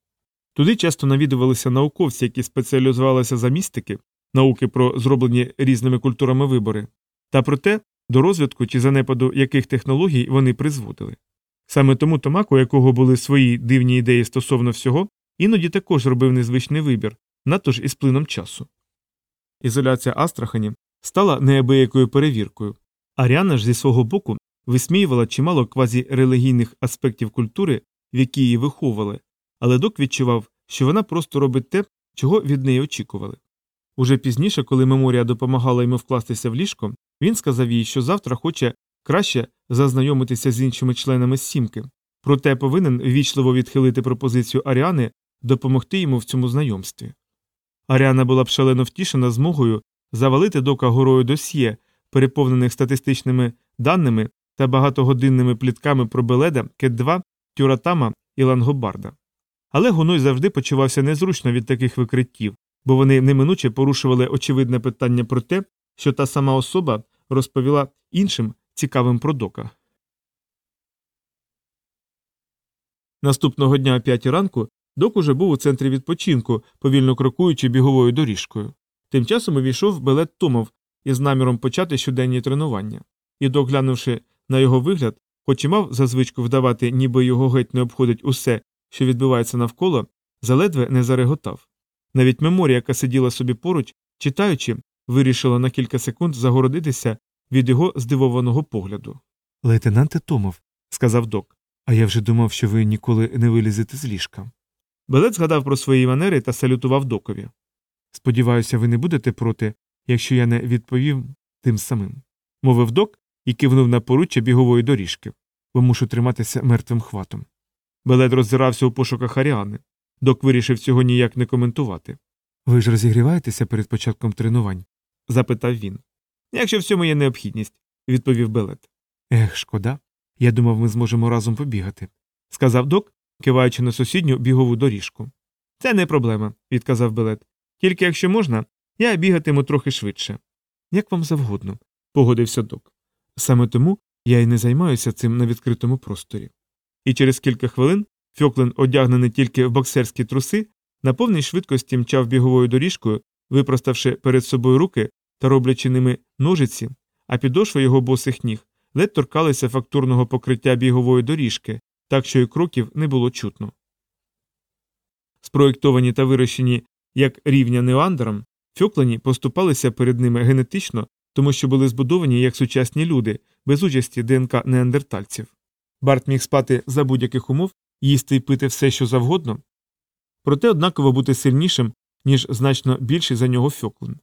Туди часто навідувалися науковці, які спеціалізувалися за містики, науки про зроблені різними культурами вибори, та про те, до розвитку чи занепаду яких технологій вони призводили. Саме тому Томак, у якого були свої дивні ідеї стосовно всього, іноді також робив незвичний вибір, надто ж із плином часу. Ізоляція Астрахані стала неабиякою перевіркою. Аріана ж зі свого боку висміювала чимало квазірелігійних аспектів культури, в які її виховували, але док відчував, що вона просто робить те, чого від неї очікували. Уже пізніше, коли Меморія допомагала йому вкластися в ліжко, він сказав їй, що завтра хоче краще зазнайомитися з іншими членами сімки, проте повинен ввічливо відхилити пропозицію Аріани допомогти йому в цьому знайомстві. Аріана була б шалено втішена змогою завалити дока горою досьє, переповнених статистичними даними та багатогодинними плітками про Беледа, Кет-2, Тюратама і Лангобарда. Але Гуной завжди почувався незручно від таких викриттів, бо вони неминуче порушували очевидне питання про те, що та сама особа розповіла іншим цікавим про дока. Наступного дня о п'ятій ранку док уже був у центрі відпочинку, повільно крокуючи біговою доріжкою. Тим часом увійшов Белет Томов із наміром почати щоденні тренування, і, доглянувши на його вигляд, хоч і мав за звичку вдавати, ніби його геть не обходить усе, що відбувається навколо, заледве не зареготав. Навіть меморія, яка сиділа собі поруч, читаючи, вирішила на кілька секунд загородитися від його здивованого погляду. Лейтенанте Томов, сказав док, а я вже думав, що ви ніколи не вилізете з ліжка. Белет згадав про свої манери та салютував докові. Сподіваюся, ви не будете проти, якщо я не відповім тим самим. Мовив док і кивнув на поруччя бігової доріжки, бо мушу триматися мертвим хватом. Белет роззирався у пошуках Аріани. Док вирішив цього ніяк не коментувати. Ви ж розігріваєтеся перед початком тренувань? запитав він. Якщо в цьому є необхідність, відповів Белет. Ех, шкода. Я думав, ми зможемо разом побігати, сказав док, киваючи на сусідню бігову доріжку. Це не проблема, відказав Белет. Тільки якщо можна, я бігатиму трохи швидше. Як вам завгодно, погодився док. Саме тому я й не займаюся цим на відкритому просторі. І через кілька хвилин Фьоклен, одягнений тільки в боксерські труси, на повній швидкості мчав біговою доріжкою, випроставши перед собою руки та роблячи ними ножиці, а підошви його босих ніг ледь торкалися фактурного покриття бігової доріжки, так що й кроків не було чутно. Спроєктовані та вирощені як рівня неоандером, фьоклені поступалися перед ними генетично, тому що були збудовані як сучасні люди, без участі ДНК неандертальців. Барт міг спати за будь-яких умов, їсти і пити все, що завгодно, проте однаково бути сильнішим, ніж значно більший за нього фьоклен.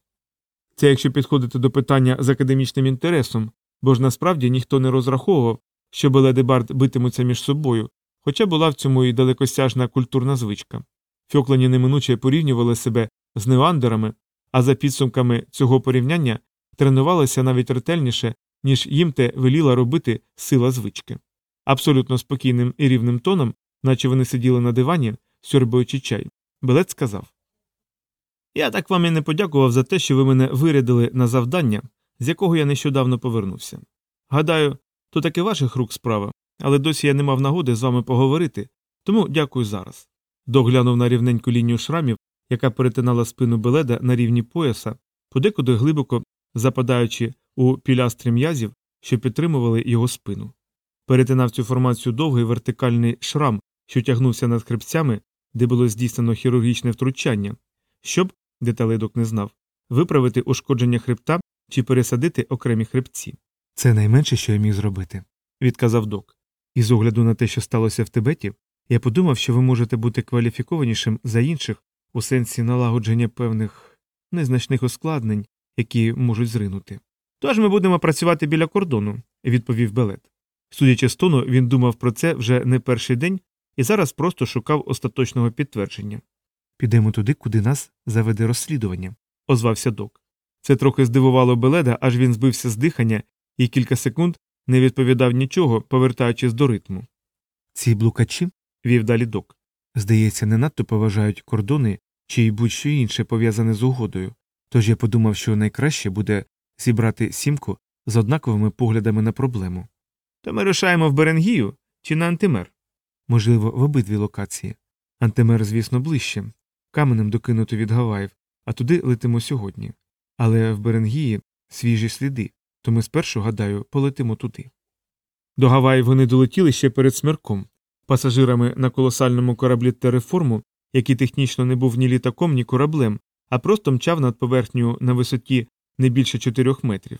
Це якщо підходити до питання з академічним інтересом, бо ж насправді ніхто не розраховував, що Беледи Барт битимуться між собою, хоча була в цьому і далекосяжна культурна звичка. Фьоклені неминуче порівнювали себе з неандерами, а за підсумками цього порівняння тренувалися навіть ретельніше, ніж їм те веліла робити сила звички. Абсолютно спокійним і рівним тоном, наче вони сиділи на дивані, сьорбаючи чай, Белет сказав Я так вам і не подякував за те, що ви мене вирядили на завдання, з якого я нещодавно повернувся. Гадаю, то таки ваших рук справа, але досі я не мав нагоди з вами поговорити, тому дякую зараз. Доглянув на рівненьку лінію шрамів, яка перетинала спину Беледа на рівні пояса, подекуди глибоко западаючи у пілястрі м'язів, що підтримували його спину. Перетинав цю формацію довгий вертикальний шрам, що тягнувся над хребцями, де було здійснено хірургічне втручання, щоб, деталей док не знав, виправити ушкодження хребта чи пересадити окремі хребці. Це найменше, що я міг зробити. Відказав док. І з огляду на те, що сталося в Тибеті, я подумав, що ви можете бути кваліфікованішим за інших у сенсі налагодження певних незначних ускладнень, які можуть зринути. Тож ми будемо працювати біля кордону, відповів Белет. Судячи з тону, він думав про це вже не перший день і зараз просто шукав остаточного підтвердження. Підемо туди, куди нас заведе розслідування. Озвався док. Це трохи здивувало Беледа, аж він збився з дихання і кілька секунд не відповідав нічого, повертаючись до ритму. Ці блукачі, Вів далі док. здається, не надто поважають кордони чи й будь-що інше пов'язане з угодою, тож я подумав, що найкраще буде зібрати сімку з однаковими поглядами на проблему. То ми рушаємо в Беренгію чи на антимер? Можливо, в обидві локації. Антимер, звісно, ближче, каменем докинуто від Гаваїв, а туди летимо сьогодні. Але в Беренгії свіжі сліди, то ми спершу, гадаю, полетимо туди. До Гаваїв вони долетіли ще перед смерком, пасажирами на колосальному кораблі Тереформу, який технічно не був ні літаком, ні кораблем, а просто мчав над поверхнею на висоті не більше 4 метрів.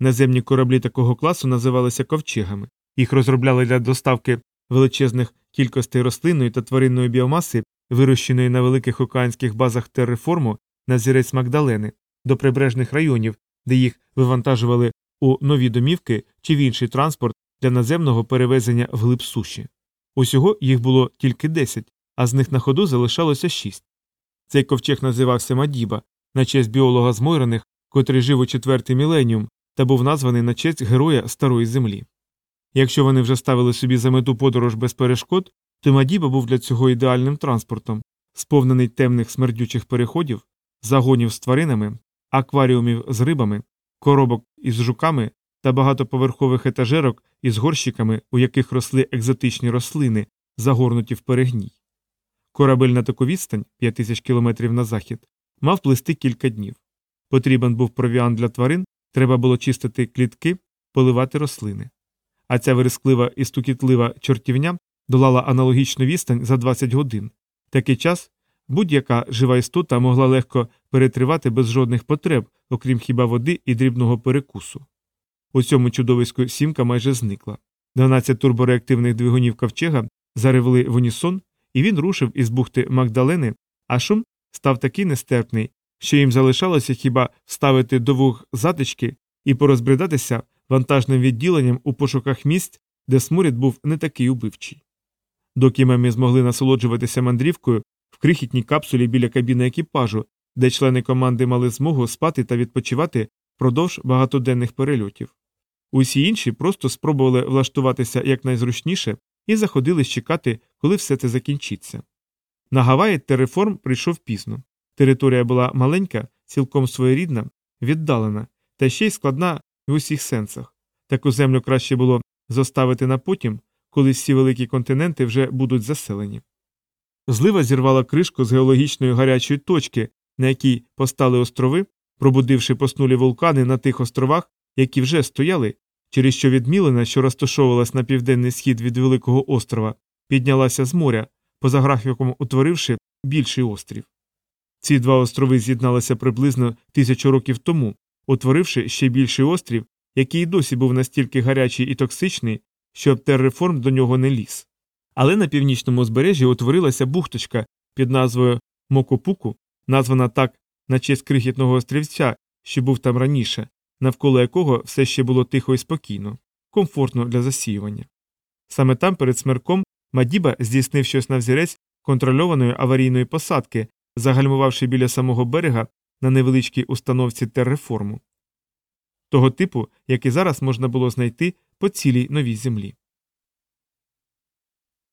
Наземні кораблі такого класу називалися ковчегами. Їх розробляли для доставки величезних кількостей рослинної та тваринної біомаси, вирощеної на великих океанських базах Терреформу на зірець Магдалени, до прибережних районів, де їх вивантажували у нові домівки чи в інший транспорт для наземного перевезення вглиб суші. Усього їх було тільки 10, а з них на ходу залишалося 6. Цей ковчег називався Мадіба, на честь біолога з Мойраних, котрий жив у четвертий міленіум та був названий на честь героя Старої Землі. Якщо вони вже ставили собі за мету подорож без перешкод, то Мадіба був для цього ідеальним транспортом, сповнений темних смердючих переходів, загонів з тваринами, акваріумів з рибами, коробок із жуками та багатоповерхових етажерок із горщиками, у яких росли екзотичні рослини, загорнуті в перегній. Корабель на таку відстань 5000 кілометрів на захід мав плисти кілька днів. Потрібен був провіант для тварин, треба було чистити клітки, поливати рослини. А ця вересклива і стукітлива чортівня долала аналогічну відстань за 20 годин. Такий час будь-яка жива істота могла легко перетривати без жодних потреб, окрім хіба води і дрібного перекусу. У цьому чудовиську сімка майже зникла. 12 турбореактивних двигунів ковчега заревли в унісон, і він рушив із бухти Магдалени, а шум став такий нестерпний, що їм залишалося хіба вставити до вух затички і порозбридатися вантажним відділенням у пошуках місць, де сморід був не такий убивчий. Доки мемі змогли насолоджуватися мандрівкою в крихітній капсулі біля кабіни екіпажу, де члени команди мали змогу спати та відпочивати впродовж багатоденних перельотів. Усі інші просто спробували влаштуватися якнайзручніше і заходили чекати, коли все це закінчиться. На Гаваї Тереформ прийшов пізно. Територія була маленька, цілком своєрідна, віддалена, та ще й складна в усіх сенсах. Таку землю краще було зоставити на потім, коли всі великі континенти вже будуть заселені. Злива зірвала кришку з геологічної гарячої точки, на якій постали острови, пробудивши поснулі вулкани на тих островах, які вже стояли, через що відмілина, що розташовувалась на південний схід від Великого острова, піднялася з моря, поза графіком утворивши більший острів. Ці два острови з'єдналися приблизно тисячу років тому, утворивши ще більший острів, який і досі був настільки гарячий і токсичний, що терреформ до нього не ліз. Але на північному узбережжі утворилася бухточка під назвою Мокопуку, названа так на честь крихітного острівця, що був там раніше, навколо якого все ще було тихо і спокійно, комфортно для засіювання. Саме там перед смерком Мадіба здійснив щось на взірець контрольованої аварійної посадки, загальмувавши біля самого берега на невеличкій установці терреформу. Того типу, який зараз можна було знайти по цілій новій землі.